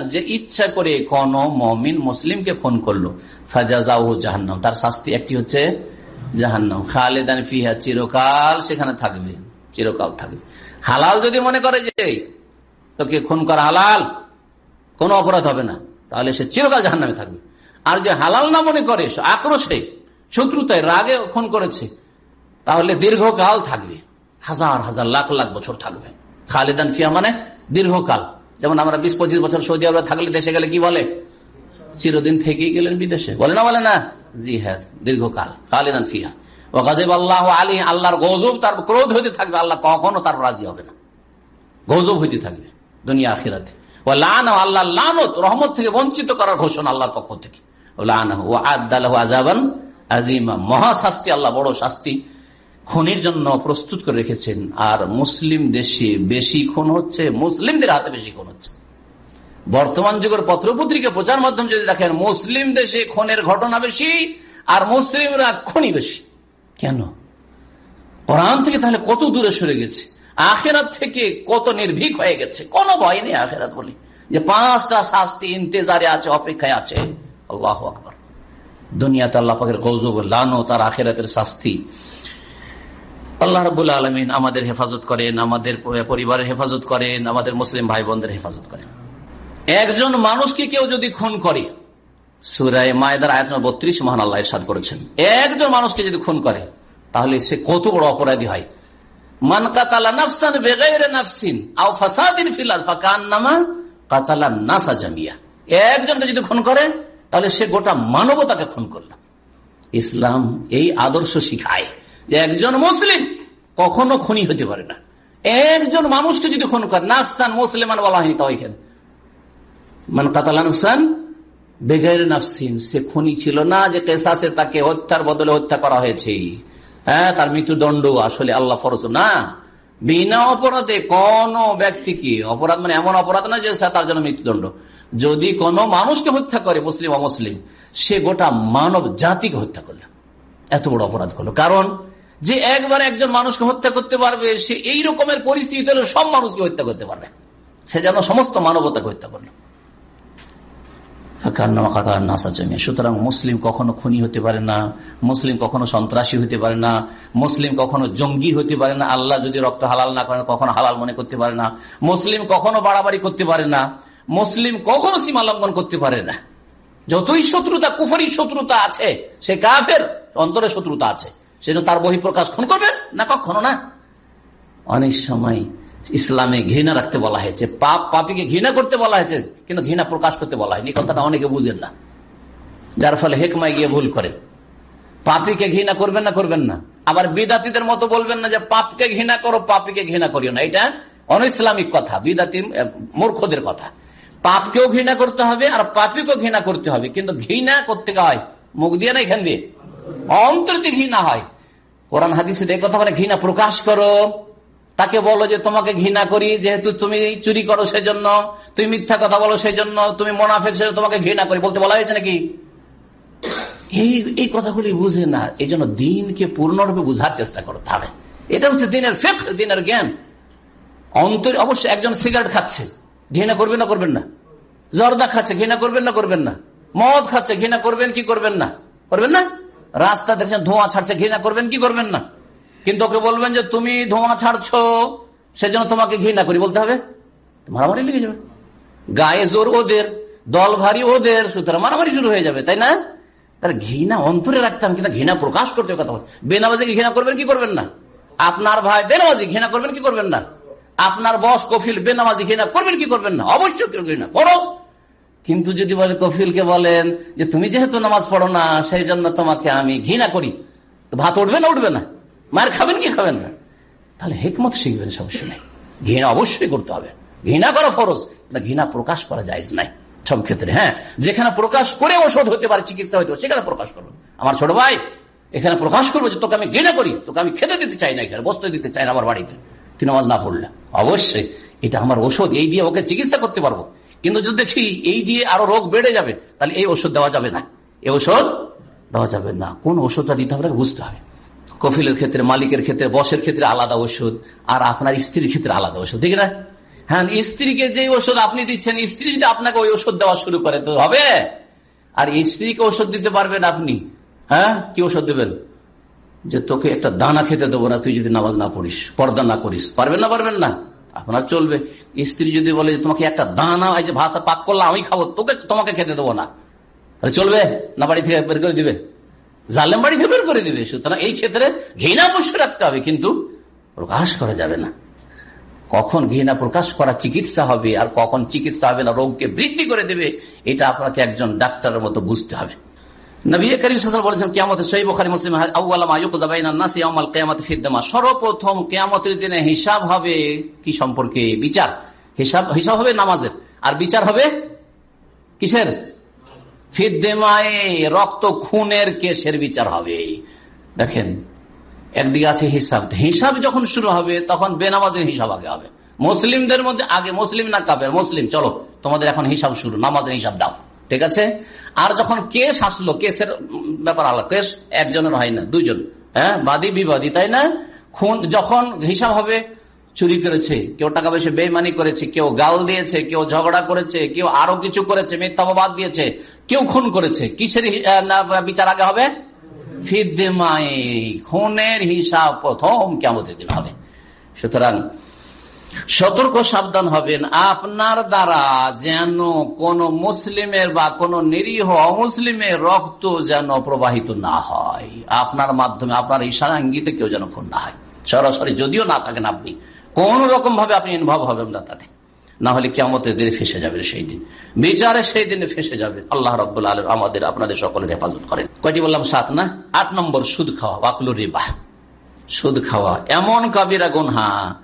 যে ইচ্ছা করে কোন মমিন মুসলিমকে খুন করল ফাজাজাউ জাহান্নাম। তার শাস্তি একটি হচ্ছে জাহান্নাম। খালেদান ফিহা চিরকাল সেখানে থাকবে, চিরকাল থাকবে। হালাল যদি মনে করে যে, তোকে খুন করা হালাল? কোনো অপরাধ হবে না। তাহলে সে চিরকাল জাহান্নামে থাকবে। আর যে হালাল না মনে করে আক্রোশে, শত্রুতায় রাগে খুন করেছে, তাহলে দীর্ঘকাল থাকবে। হাজার হাজার, লাখ লাখ বছর থাকবে। খালেদান ফিয়া মানে দীর্ঘকাল। যেমন আমরা বিশ, পঁচিশ বছর সৌদি আরবে থাকলে দেশে গেলে কি বলে? চিরদিন থেকেই গেলেন বিদেশে। বলে না বলে না। জি দীর্ঘকাল ও গাজেব আল্লাহ আলী, আল্লাহর তার ক্রোধ হইতে থাকবে, আল্লাহ কখনো তার রাজি হবে না। হইতে থাকবে দুনিয়া আখিরাতে। ও লান আল্লাহ লানত রহমত থেকে বঞ্চিত করার ঘোষণা আল্লাহর পক্ষ থেকে। মহাশাস্তি আল্লাহ বড় শাস্তি খুনির জন্য প্রস্তুত করে রেখেছেন। আর মুসলিম দেশে বেশি খুন হচ্ছে, মুসলিমদের হাতে বেশি খুন হচ্ছে। বর্তমান যুগের পত্রপত্রিকা প্রচার মাধ্যম যদি দেখেন, মুসলিম দেশে খুনের ঘটনা বেশি, আর মুসলিমরা খুনি বেশি। কেন? কোরআন থেকে তাহলে কত দূরে সরে গেছে? আখেরাত থেকে কত নির্ভীক হয়ে গেছে? কোনো ভয় নেই আখেরাত বলি। যে পাঁচটা শাস্তি, ইন্তেজারে আছে, অপেক্ষায় আছে। আল্লাহ আকবর। দুনিয়াতে আল্লাহ পাকের গৌজব লানো তার আখেরাতের শাস্তি। আল্লাহ রবুল্লা আলমিন আমাদের হেফাজত করেন, আমাদের পরিবারের হেফাজত করেন, আমাদের মুসলিম ভাই বোনদের হেফাজত করেন। একজন মানুষকে কেউ যদি খুন করে সুরায় মায়েদার আয়তন বত্রিশ মহান আল্লাহ সাদ করেছেন। একজন মানুষকে যদি খুন করে, তাহলে সে কত বড় অপরাধী হয়। মান কাতালা নাফসান নাফসিন আও ফাসাদিন ফিলাল ফাকান নামা কাতালা নাসা জামিয়া। একজনকে যদি খুন করে, তাহলে সে গোটা মানবতাকে খুন ইসলাম এই আদর্শ শিখায় যে একজন মুসলিম কখনো খুনি হতে পারে না। একজন মানুষকে যদি খুন করে, নাফসান মুসলিমান বলা হয়নি তাও এখানে। মান কাতালা নাফসান বেগের নাফসিন, সে খুনি ছিল না যে কেসাসে তাকে হত্যার বদলে হত্যা করা হয়েছে। হ্যাঁ তার মৃত্যুদণ্ড আসলে আল্লাহ ফরজ না। বিনা অপরাধে কোন ব্যক্তিকে অপরাধ মানে এমন অপরাধ না যে তার জন্য মৃত্যুদণ্ড। যদি কোন মানুষকে হত্যা করে, মুসলিম, অমুসলিম, সে গোটা মানব জাতিকে হত্যা করল। এত বড় অপরাধ করল। কারণ যে একবার একজন মানুষকে হত্যা করতে পারবে, সে এই রকমের পরিস্থিতি হলে সব মানুষকে হত্যা করতে পারবে। সে যেন সমস্ত মানবতাকে হত্যা করল। সুতরাং মুসলিম কখনো খুনি হতে পারে না, মুসলিম কখনো সন্ত্রাসী হতে পারে না, মুসলিম কখনো জঙ্গি হতে পারে না, আল্লাহ যদি রক্ত হালাল না করেন কখনো হালাল মনে করতে পারে না, মুসলিম কখনো বাড়াবাড়ি করতে পারে না, মুসলিম কখনো সীমা লঙ্ঘন করতে পারে না। যতই শত্রুতা, কুফরি শত্রুতা আছে, সে কাফের অন্তরে শত্রুতা আছে সেটা তার বহিঃপ্রকাশ খুন করবেন না কখনো না। অনেক সময় ইসলামে ঘৃণা রাখতে বলা হয়েছে, পাপ, পাপিকে ঘৃণা করতে বলা হয়েছে, কিন্তু ঘৃণা প্রকাশ করতে বলা হয়নি। কথাটা অনেকে বুঝেন না। যার ফলে হেকমায় গিয়ে ভুল করে। পাপিকে ঘৃণা করবেন না করবেন না। আবার বিদাতিদের মতো বলবেন না যে, পাপকে ঘৃণা করো, পাপিকে ঘৃণা করিও না। এটা অনইসলামিক কথা, বিদাতি মূর্খদের কথা। পাপকেও ঘৃণা করতে হবে, আর পাপিকেও ঘৃণা করতে হবে। কিন্তু ঘৃণা করতে হয়, মুখ দিয়ে না এখান দিয়ে? অন্তরতে ঘৃণা হয়। কোরআন হাদিসে এই কথা বলে, ঘৃণা প্রকাশ করো। তাকে বলো যে তোমাকে ঘৃণা করি, যেহেতু তুমি চুরি করো সেজন্য, তুমি মিথ্যা কথা বলো সেই জন্য তুমি মোনাফেক সেজন্য তোমাকে ঘৃণা করি। বলতে বলা হয়েছে নাকি? এই এই কথাগুলি বুঝে না এই জন্য দিনকে পূর্ণরূপে বুঝার চেষ্টা করতে হবে। এটা হচ্ছে দিনের ফেক দিনের জ্ঞান। অন্তর অবশ্যই একজন সিগারেট খাচ্ছে, ঘৃণা করবেন না করবেন না। জর্দা খাচ্ছে, ঘৃণা করবেন না করবেন না। মদ খাচ্ছে, ঘৃণা করবেন কি করবেন না? করবেন না? রাস্তা দেখছেন ধোঁয়া ছাড়ছে, ঘৃণা করবেন কি করবেন না? কিন্তু ওকে বলবেন যে, তুমি ধোঁয়া ছাড়ছো, সেজন্য তোমাকে ঘৃণা করি। বলতে হবে? মারামারি লেগে যাবে। গায়ে জোর ওদের, দল ভারী ওদের, সুতরাং মারামারি শুরু হয়ে যাবে, তাই না? তার ঘৃণা অন্তরে রাখতাম কিন্তু ঘৃণা প্রকাশ করতে কথা বল। বেনামাজিকে ঘৃণা করবেন, কি করবেন না? আপনার ভাই বেনামাজি ঘৃণা করবেন, কি করবেন না? আপনার বস কফিল বেনামাজি ঘৃণা করবেন, কি করবেন না? অবশ্যই ঘৃণা করো কিন্তু যদি বলে, কফিলকে বলেন যে, তুমি যেহেতু নামাজ পড়ো না সেই জন্য তোমাকে আমি ঘৃণা করি। ভাত উঠবে না উঠবে না? মায়ের খাবেন কি খাবেন না? তাহলে হেকমত শিখবেন সমস্যা নেই। ঘৃণা অবশ্যই করতে হবে। ঘৃণা করা ফরজ ঘৃণা প্রকাশ করা যায় নাই। সব ক্ষেত্রে হ্যাঁ? যেখানে প্রকাশ করে ওষুধ হতে পারে, চিকিৎসা হতে পারে, সেখানে প্রকাশ করব আমার ছোট ভাই, এখানে প্রকাশ করব যে, তোকে আমি ঘৃণা করি, তোকে আমি খেতে দিতে চাই না এখানে, বসতে দিতে চাই না আমার বাড়িতে। তুই নামাজ না পড়লে। অবশ্যই, এটা আমার ওষুধ এই দিয়ে ওকে চিকিৎসা করতে পারব। কিন্তু যদি দেখি এই দিয়ে আরও রোগ বেড়ে যাবে, তাহলে এই ওষুধ দেওয়া যাবে না। এই ওষুধ দেওয়া যাবে না। কোন ওষুধটা দিতে হবে বুঝতে হবে। কফিলের ক্ষেত্রে, মালিকের ক্ষেত্রে, বসের ক্ষেত্রে আলাদা ওষুধ, আর আপনার স্ত্রীর ক্ষেত্রে আলাদা ওষুধ, ঠিক না? হ্যাঁ স্ত্রীকে যে ওষুধ আপনি দিচ্ছেন, স্ত্রী যদি আপনাকে ওই ওষুধ দেওয়া শুরু করে তো হবে। আর স্ত্রীকে ওষুধ দিতে পারবেন আপনি। হ্যাঁ কি ওষুধ দেবেন? যে তোকে একটা দানা খেতে দেবো না, তুই যদি নামাজ না পড়িস, পর্দা না করিস, পারবেন না পারবেন না? আপনার চলবে। স্ত্রী যদি বলে তোমাকে একটা দানা যে ভাত পাক করলাম, আমি খাব, তোকে তোমাকে খেতে দেবো না। চলবে না, বাড়ি থেকে বের করে দিবে? জালেম বাড়ি থেকে করে দিবে, সুতরাং এই ক্ষেত্রে ঘৃণা অবশ্যই রাখতে হবে, কিন্তু প্রকাশ করা যাবে না। কখন ঘৃণা প্রকাশ করা চিকিৎসা হবে, আর কখন চিকিৎসা হবে না, রোগকে বৃদ্ধি করে দেবে, এটা আপনাকে একজন ডাক্তারের মতো বুঝতে হবে। সর্বপ্রথম কেয়ামতের দিনে হিসাব হবে কি সম্পর্কে? বিচার। হিসাব হিসাব হবে নামাজের। আর বিচার হবে কিসের? ফিদ্দেমায় রক্ত খুনের কেসের বিচার হবে। দেখেন, একদিকে আছে হিসাব। হিসাব যখন শুরু হবে, তখন বেনামাজের হিসাব আগে হবে। মুসলিমদের মধ্যে আগে মুসলিম না কাপের মুসলিম। চলো, তোমাদের এখন হিসাব শুরু, নামাজের হিসাব দাও। ঠিক আছে? আর যখন কেস আসলো, কেসের ব্যাপার আলাদা। কেস একজনের হয় না, দুইজন। হ্যাঁ? বাদী, বিবাদী, তাই না? খুন, যখন হিসাব হবে চুরি করেছে, কেউ টাকা পয়সা বেমানি করেছে, কেউ গাল দিয়েছে, কেউ ঝগড়া করেছে, কেউ আরও কিছু করেছে মিথ্যাবাদ দিয়েছে, কেউ খুন করেছে। কিসের বিচার আগে হবে? খুনের হিসাব প্রথম কেমন দিন হবে। সুতরাং সতর্ক সাবধান হবেন। আপনার দ্বারা যেন কোন মুসলিমের বা কোন নিরীহ অমুসলিমের রক্ত যেন প্রবাহিত না হয়। আপনার মাধ্যমে, আপনার ইশারা ইঙ্গিতে কেউ যেন খুন না হয়। সরাসরি যদিও না থাকেন আপনি। কোন রকম ভাবে আপনি ইনভলভ হবেন না তাতে। না হলে কেমতের দিনে ফেসে যাবেন সেই দিন। বিচারে সেই দিনে ফেসে যাবে আল্লাহ রব্বুল আলম আমাদের, আপনাদের সকলের হেফাজত করেন। কয়টি বললাম? সাত না? আট নম্বর, সুদ খাওয়া বাকলুর রিবাহ। সুদ খাওয়া, এমন কাবিরা গুনহা,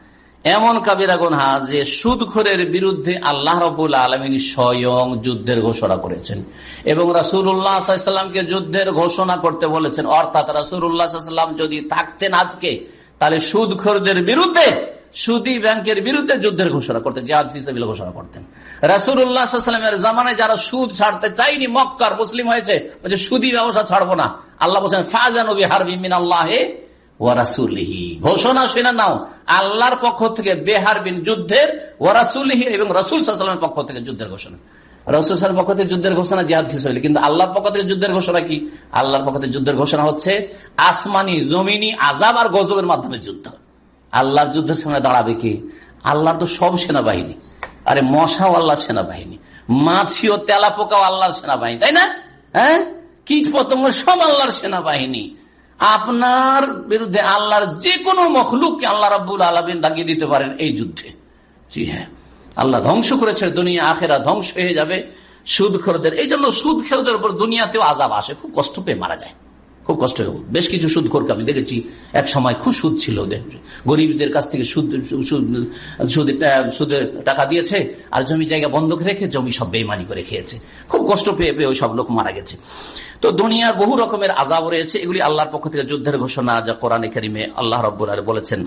এমন কাবিরা গুনহা যে সুদখোরের বিরুদ্ধে আল্লাহ রবুল আলমিন স্বয়ং যুদ্ধের ঘোষণা করেছেন। এবং রাসুল্লাহামকে যুদ্ধের ঘোষণা করতে বলেছেন। অর্থাৎ রাসুল্লাহাম যদি থাকতেন আজকে, তাহলে সুদখোরদের বিরুদ্ধে সুদি ব্যাংকের বিরুদ্ধে যুদ্ধের ঘোষণা করতেন, জিহাদ হিসেবে ঘোষণা করতেন। রাসুল্লাহামের জামানায় যারা সুদ ছাড়তে চাইনি মক্কার মুসলিম হয়েছে সুদি ব্যবসা ছাড়বো না। আল্লাহ বলছেন ফাজানবী হারবি মিন আল্লাহে পক্ষ থেকে যুদ্ধের এবং পক্ষ থেকে যুদ্ধের ঘোষণা। পক্ষ থেকে যুদ্ধের ঘোষণা কিন্তু পক্ষ থেকে যুদ্ধের ঘোষণা কি? যুদ্ধের ঘোষণা হচ্ছে, আসমানি, জমিনি আজাব আর গজবের মাধ্যমে যুদ্ধ। আল্লাহর যুদ্ধের সামনে দাঁড়াবে কি? আল্লাহর তো সব সেনাবাহিনী। আরে মশাও আল্লাহ সেনাবাহিনী। মাছি ও তেলা পোকাও আল্লাহর সেনাবাহিনী, তাই না? হ্যাঁ? কীট পতঙ্গ সব আল্লাহর সেনাবাহিনী। আপনার বিরুদ্ধে আল্লাহর যে কোনো মখলুককে আল্লাহ রাবুল আলমিন দাগিয়ে দিতে পারেন এই যুদ্ধে। জি হ্যাঁ। আল্লাহ ধ্বংস করেছে, দুনিয়া আখেরা ধ্বংস হয়ে যাবে। সুদ খরদের এই জন্য সুদ খেরদের উপর দুনিয়াতেও আজাব আসে, খুব কষ্ট পেয়ে মারা যায়। খুব কষ্ট বেশ কিছু সুদ খোরকে আমি দেখেছি। এক সময় খুব সুদ ছিল গরিবদের কাছ থেকে সুদ সুদের টাকা দিয়েছে আর জমি জায়গা বন্ধক রেখে জমি সব বেমানি করে খেয়েছে। খুব কষ্ট পেয়ে পেয়ে ওই সব লোক মারা গেছে। তো দুনিয়ার বহু রকমের আজাব রয়েছে। এগুলি আল্লাহর পক্ষ থেকে যুদ্ধের ঘোষণা যা কোরআনে কারিমে আল্লাহ রব্বুল বলেছেন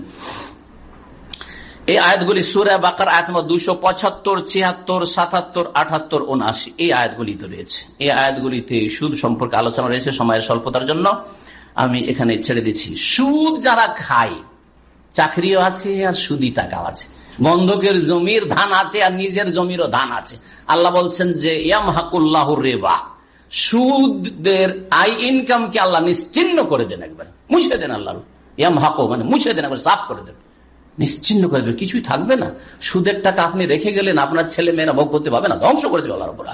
এই আয়াতগুলি সুরা বাকার আয়াত নম্বর দুশো পঁচাত্তর, ছিয়াত্তর, সাতাত্তর আঠাত্তর উনআশি। এই আয়াতগুলিতে রয়েছে। এই আয়াতগুলিতে সুদ সম্পর্কে আলোচনা রয়েছে সময়ের স্বল্পতার জন্য। আমি এখানে ছেড়ে দিচ্ছি। সুদ যারা খায়, চাকরিও আছে আর সুদি টাকাও আছে। বন্ধকের জমির ধান আছে আর নিজের জমিরও ধান আছে। আল্লাহ বলছেন যে ইয়াম হাকুল্লাহ রেবা। সুদের আই ইনকামকে আল্লাহ নিশ্চিন্ন করে দেন একবার। মুছে দেন আল্লাহ ইয়াম হাকো মানে মুছে দেন, একবার সাফ করে দেন। নিশ্চিন্ন করে দেবে, কিছুই থাকবে না। সুদের টাকা আপনি রেখে গেলেন, আপনার ছেলে মেয়েরা ভোগ করতে পারবে না, ধ্বংস করে দেবে আল্লাহর উপর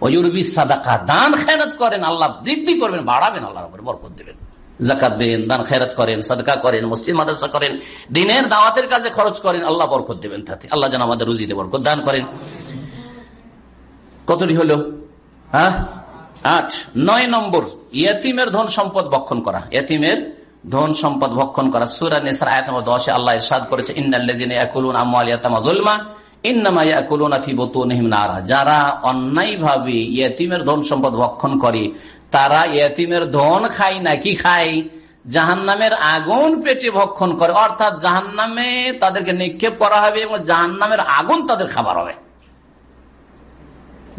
ওয়ুরবি সাদাকা, দান খেরাত করেন, আল্লাহ বৃদ্ধি করবেন, বাড়াবেন আল্লাহর বরকত দেবেন। জাকাত দেন, দান খেরাত করেন, সাদকা করেন, মসজিদ, মাদ্রাসা করেন, দিনের দাওয়াতের কাজে খরচ করেন, আল্লাহ বরকত দেবেন তাতে। আল্লাহ যেন আমাদের রুজিতে বরকত দান করেন। কতটি হলো? হ্যাঁ? আট, নয় নম্বর, ইয়াতিমের ধন সম্পদ বক্ষণ করা। ইয়াতিমের ধন সম্পদ ভক্ষণ করা। সুরা নেসার আয়াত নম্বর দশে আল্লাহ ইরশাদ করেছে যারা অন্যায় ভাবে ইয়তিমের ধন সম্পদ ভক্ষণ করে, তারা ইয়তিমের ধন খায় না, কি খায়? জাহান নামের আগুন পেটে ভক্ষণ করে, অর্থাৎ জাহান নামে তাদেরকে নিক্ষেপ করা হবে এবং জাহান নামের আগুন তাদের খাবার হবে।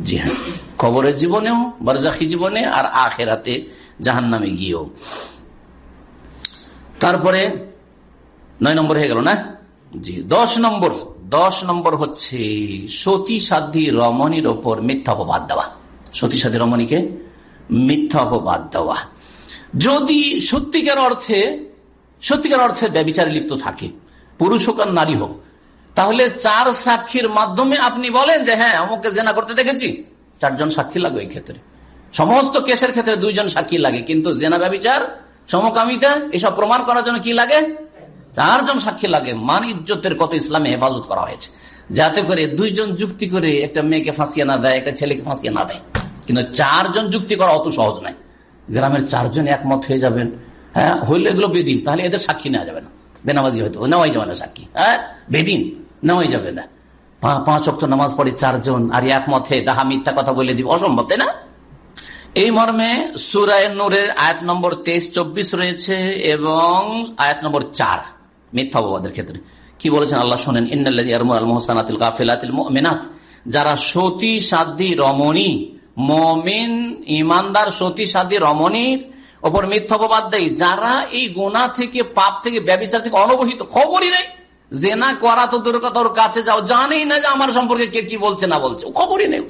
জি হ্যাঁ কবরের জীবনেও, বরজাখি জীবনে, আর আখেরাতে জাহান নামে গিয়েও। তারপরে নয় নম্বর হয়ে গেল না? জি, দশ নম্বর দশ নম্বর হচ্ছে সতী সাধ্যী রমণীর ওপর মিথ্যা অপবাদ দেওয়া। সতী সাধ্যী রমণীকে মিথ্যা অপবাদ দেওয়া। যদি সত্যিকার অর্থে সত্যিকার অর্থে ব্যবচারে লিপ্ত থাকে, পুরুষ হোক আর নারী হোক, তাহলে চার সাক্ষীর মাধ্যমে আপনি বলেন যে হ্যাঁ আমাকে জেনা করতে দেখেছি। চারজন সাক্ষী লাগবে এই ক্ষেত্রে। সমস্ত কেসের ক্ষেত্রে দুইজন সাক্ষী লাগে, কিন্তু জেনা ব্যবচার সমকামিতা, এসব প্রমাণ করার জন্য কি লাগে? চারজন সাক্ষী লাগে। মান ইজ্জতের কত ইসলামে হেফাজত করা হয়েছে। যাতে করে দুইজন যুক্তি করে একটা মেয়েকে ফাঁসিয়ে না দেয়, একটা ছেলেকে ফাঁসিয়ে না দেয়। কিন্তু চারজন যুক্তি করা অত সহজ নয়। গ্রামের চারজন একমত হয়ে যাবেন। হ্যাঁ হইলে এগুলো বেদিন। তাহলে এদের সাক্ষী নেওয়া যাবে না। বেনামাজি হয়তো। নেওয়াই যাবে না সাক্ষী। হ্যাঁ বেদিন। নেওয়াই যাবে না। পাঁচ অক্ট নামাজ পড়ে চারজন আর একমত হয়ে তাহা মিথ্যা কথা বলে দিব। অসম্ভব, তাই না? এই মর্মে সুরায় নূরের আয়াত নম্বর তেইশ, চব্বিশ রয়েছে এবং আয়াত নম্বর চার মিথ্যাবাদের ক্ষেত্রে। কি বলেছেন? আল্লাহ শোনেন ইন্নাত যারা সতী সাধ্যী রমণী, মমিন ইমানদার সতী সাধ্যী রমণীর ওপর মিথ্যাপবাদ দেয়, যারা এই গোনা থেকে, পাপ থেকে, ব্যবচার থেকে অনবহিত খবরই নেই। জেনা করা তো ওর কাছে যাও, জানেই না যে আমার সম্পর্কে কে কি বলছে, না বলছে খবরই নেই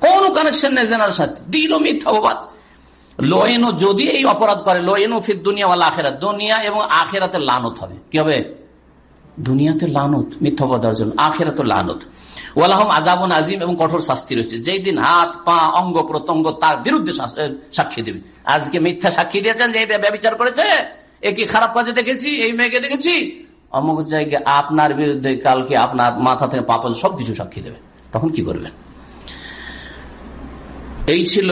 কোন কানেকশন নেই জেনার সাথে। দিল মিথ্যাবাদ লোয়েনো যদি এই অপরাধ করে লোয়েনো ফির দুনিয়া ওয়ালা আখেরাত। দুনিয়া এবং আখেরাতে লানত হবে। কি হবে? দুনিয়াতে লানত, মিথ্যা মিথ্যাবাদ অর্জন আখেরাতে লানত। ওয়ালাহম আজাবন আজিম এবং কঠোর শাস্তি রয়েছে। যেই দিন হাত, পা, অঙ্গ, প্রত্যঙ্গ তার বিরুদ্ধে সাক্ষী দেবে। আজকে মিথ্যা সাক্ষী দিয়েছেন যে এটা ব্যবচার করেছে? এ কি খারাপ কাজে দেখেছি? এই মেয়েকে দেখেছি? অমুক জায়গায় আপনার বিরুদ্ধে কালকে আপনার মাথা থেকে পাপল সবকিছু সাক্ষী দেবে। তখন কি করবেন? এই ছিল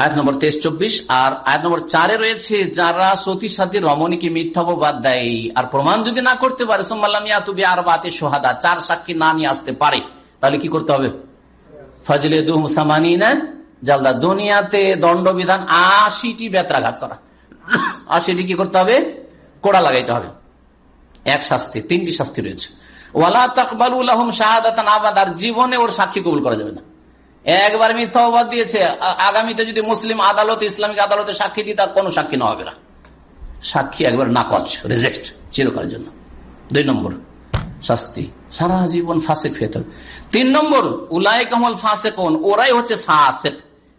আয়াত নম্বর তেইশ, চব্বিশ, আর আয়াত নম্বর চারে রয়েছে, যারা সতী সাথী রমণীকে মিথ্যাবাদ দেয় আর প্রমাণ যদি না করতে পারে আর বাতে সোহাদা, চার সাক্ষী না নিয়ে আসতে পারে, তাহলে কি করতে হবে? ফজলে দু মুসামানি জালদা দুনিয়াতে দণ্ডবিধান আশিটি বেত্রাঘাত করা। আশিটি কি করতে হবে? কোড়া লাগাইতে হবে। এক শাস্তি, তিনটি শাস্তি রয়েছে। ওয়ালা তাকবালুল আহম শাহাদাতান আবাদ আর জীবনে ওর সাক্ষী কবুল করা যাবে না। একবার মিথ্যা অবাদ দিয়েছে। আগামীতে যদি মুসলিম আদালত, ইসলামিক আদালতে সাক্ষী দিই, তার কোনো সাক্ষী না হবে না। সাক্ষী একবার নাকচ রেজেক্ট চিরকালের জন্য। দুই নম্বর, শাস্তি। সারা জীবন ফাঁসে ফেত তিন নম্বর উলাই কমল ফাঁসে কোন ওরাই হচ্ছে ফাঁসেক।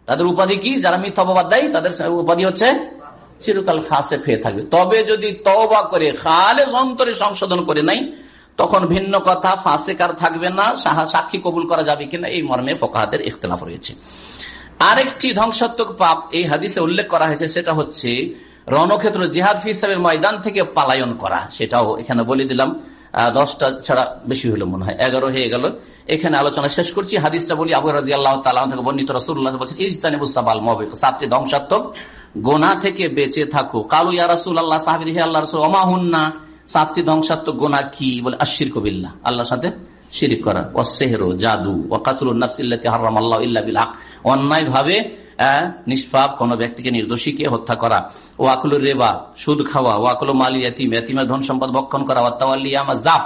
তাদের উপাধি কি? যারা মিথ্যা অপবাদ দেয়, তাদের উপাধি হচ্ছে চিরকাল ফাঁসে ফেয়ে থাকবে। তবে যদি তওবা করে খালে অন্তরে সংশোধন করে নাই তখন ভিন্ন কথা ফাঁসেকার থাকবে না সাক্ষী কবুল করা যাবে কিনা, এই মর্মে ফোকাহাদের ইখতলাফ রয়েছে। আরেকটি ধ্বংসাত্মক পাপ এই হাদিসে উল্লেখ করা হয়েছে, সেটা হচ্ছে রণক্ষেত্র জিহাদ হিসাবের ময়দান থেকে পালায়ন করা। সেটাও এখানে বলে দিলাম। দশটা ছাড়া বেশি হলো মনে হয়, এগারো হয়ে গেল। এখানে আলোচনা শেষ করছি। হাদিসটা বলি, আবু রাজি আল্লাহ থেকে বর্ণিত রসুল্লাহ বলছেন ইজতানিবুসাবাল মবিক সাতটি ধ্বংসাত্মক। গোনা থেকে বেঁচে থাকো। কালু ইয়া আল্লাহ সাহাবির হে আল্লাহ রসুল অমাহুন্না সাতটি ধ্বংসাত্মক গোনা কি বলে আশির কবিল্লা আল্লাহর সাথে শিরিক করা। অসেহরো জাদু ওকাতুল নাফসিল্লাতি হারাম আল্লাহ ইল্লা বিল হক। অন্যায় ভাবে নিষ্পাপ কোন ব্যক্তিকে নির্দোষীকে হত্যা করা। ও আকুলুর রেবা, সুদ খাওয়া। ও আকুল মালি ইয়াতিম, ইয়াতিমের ধন সম্পদ ভক্ষণ করা। ওয়াত্তাওয়াল্লিয়ামা জাফ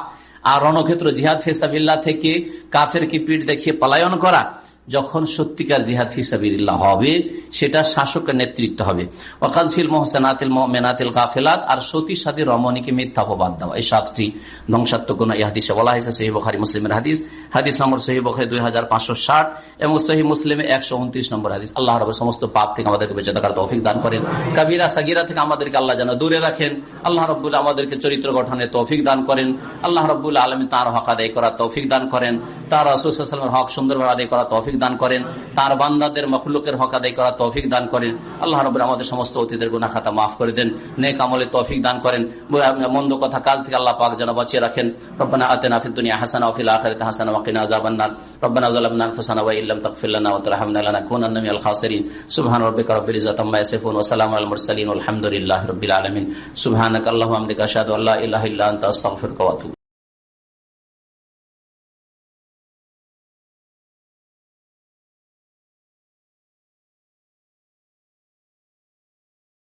আর রণক্ষেত্র জিহাদ ফিসাবিল্লাহ থেকে কাফের কি পিঠ দেখিয়ে পলায়ন করা। যখন সত্যিকার জিহাদ ফিসাবিল্লাহ হবে, সেটা শাসকের নেতৃত্ব হবে। ওকাজফিল মোহসেনাতিল মেনাতিল গাফেলাত, আর সতী সাথী রমণীকে মিথ্যা অপবাদ দেওয়া। এই সাতটি ধ্বংসাত্মক গুণ এই হাদিসে বলা হয়েছে সহি বখারি, মুসলিমের হাদিস। হাদিস নম্বর সহি বখারি দুই হাজার পাঁচশো ষাট এবং সহি মুসলিমে একশো উনত্রিশ নম্বর হাদিস। আল্লাহ রব সমস্ত পাপ থেকে আমাদেরকে বেঁচে থাকার তৌফিক দান করেন। কাবিরা, সাগিরা থেকে আমাদেরকে আল্লাহ যেন দূরে রাখেন। আল্লাহ রব্বুল আমাদেরকে চরিত্র গঠনে তৌফিক দান করেন। আল্লাহ রব্বুল আলমী তার হক আদায় করার তৌফিক দান করেন। তার রসুলের হক সুন্দরভাবে আদায় করার তৌফিক দান করেন। তার বান্দাদের, মখলুকের হক আদায় করার তৌফিক দান করেন। আল্লাহ রব্বুল আমাদের সমস্ত অতীতের গুনা খাতা মাফ করে দেন। নেক আমলে তৌফিক দান করেন। মন্দ কথা, কাজ থেকে আল্লাহ পাক যেন বাঁচিয়ে রাখেন। রব্বানা আতেনা ফিদ দুনিয়া হাসানা ওয়া ফিল আখিরাতি হাসানা ওয়া কিনা আযাবান নার। রব্বানা যালামনা আনফুসানা ওয়া ইল্লাম তাগফির লানা ওয়া তারহামনা লানাকুনান্না মিনাল খাসিরিন। সুবহান রাব্বিকা রাব্বিল ইজ্জাতি আম্মা ইয়াসিফুন ওয়া সালামুন আলাল মুরসালিন। ওয়া আলহামদুলিল্লাহি রাব্বিল আলামিন। সুবহানাকা আল্লাহুম্মা ওয়া বিহামদিকা আশহাদু আল্লা ইলাহা ইল্লা আনতা, আস্তাগফিরুকা ওয়া আতুবু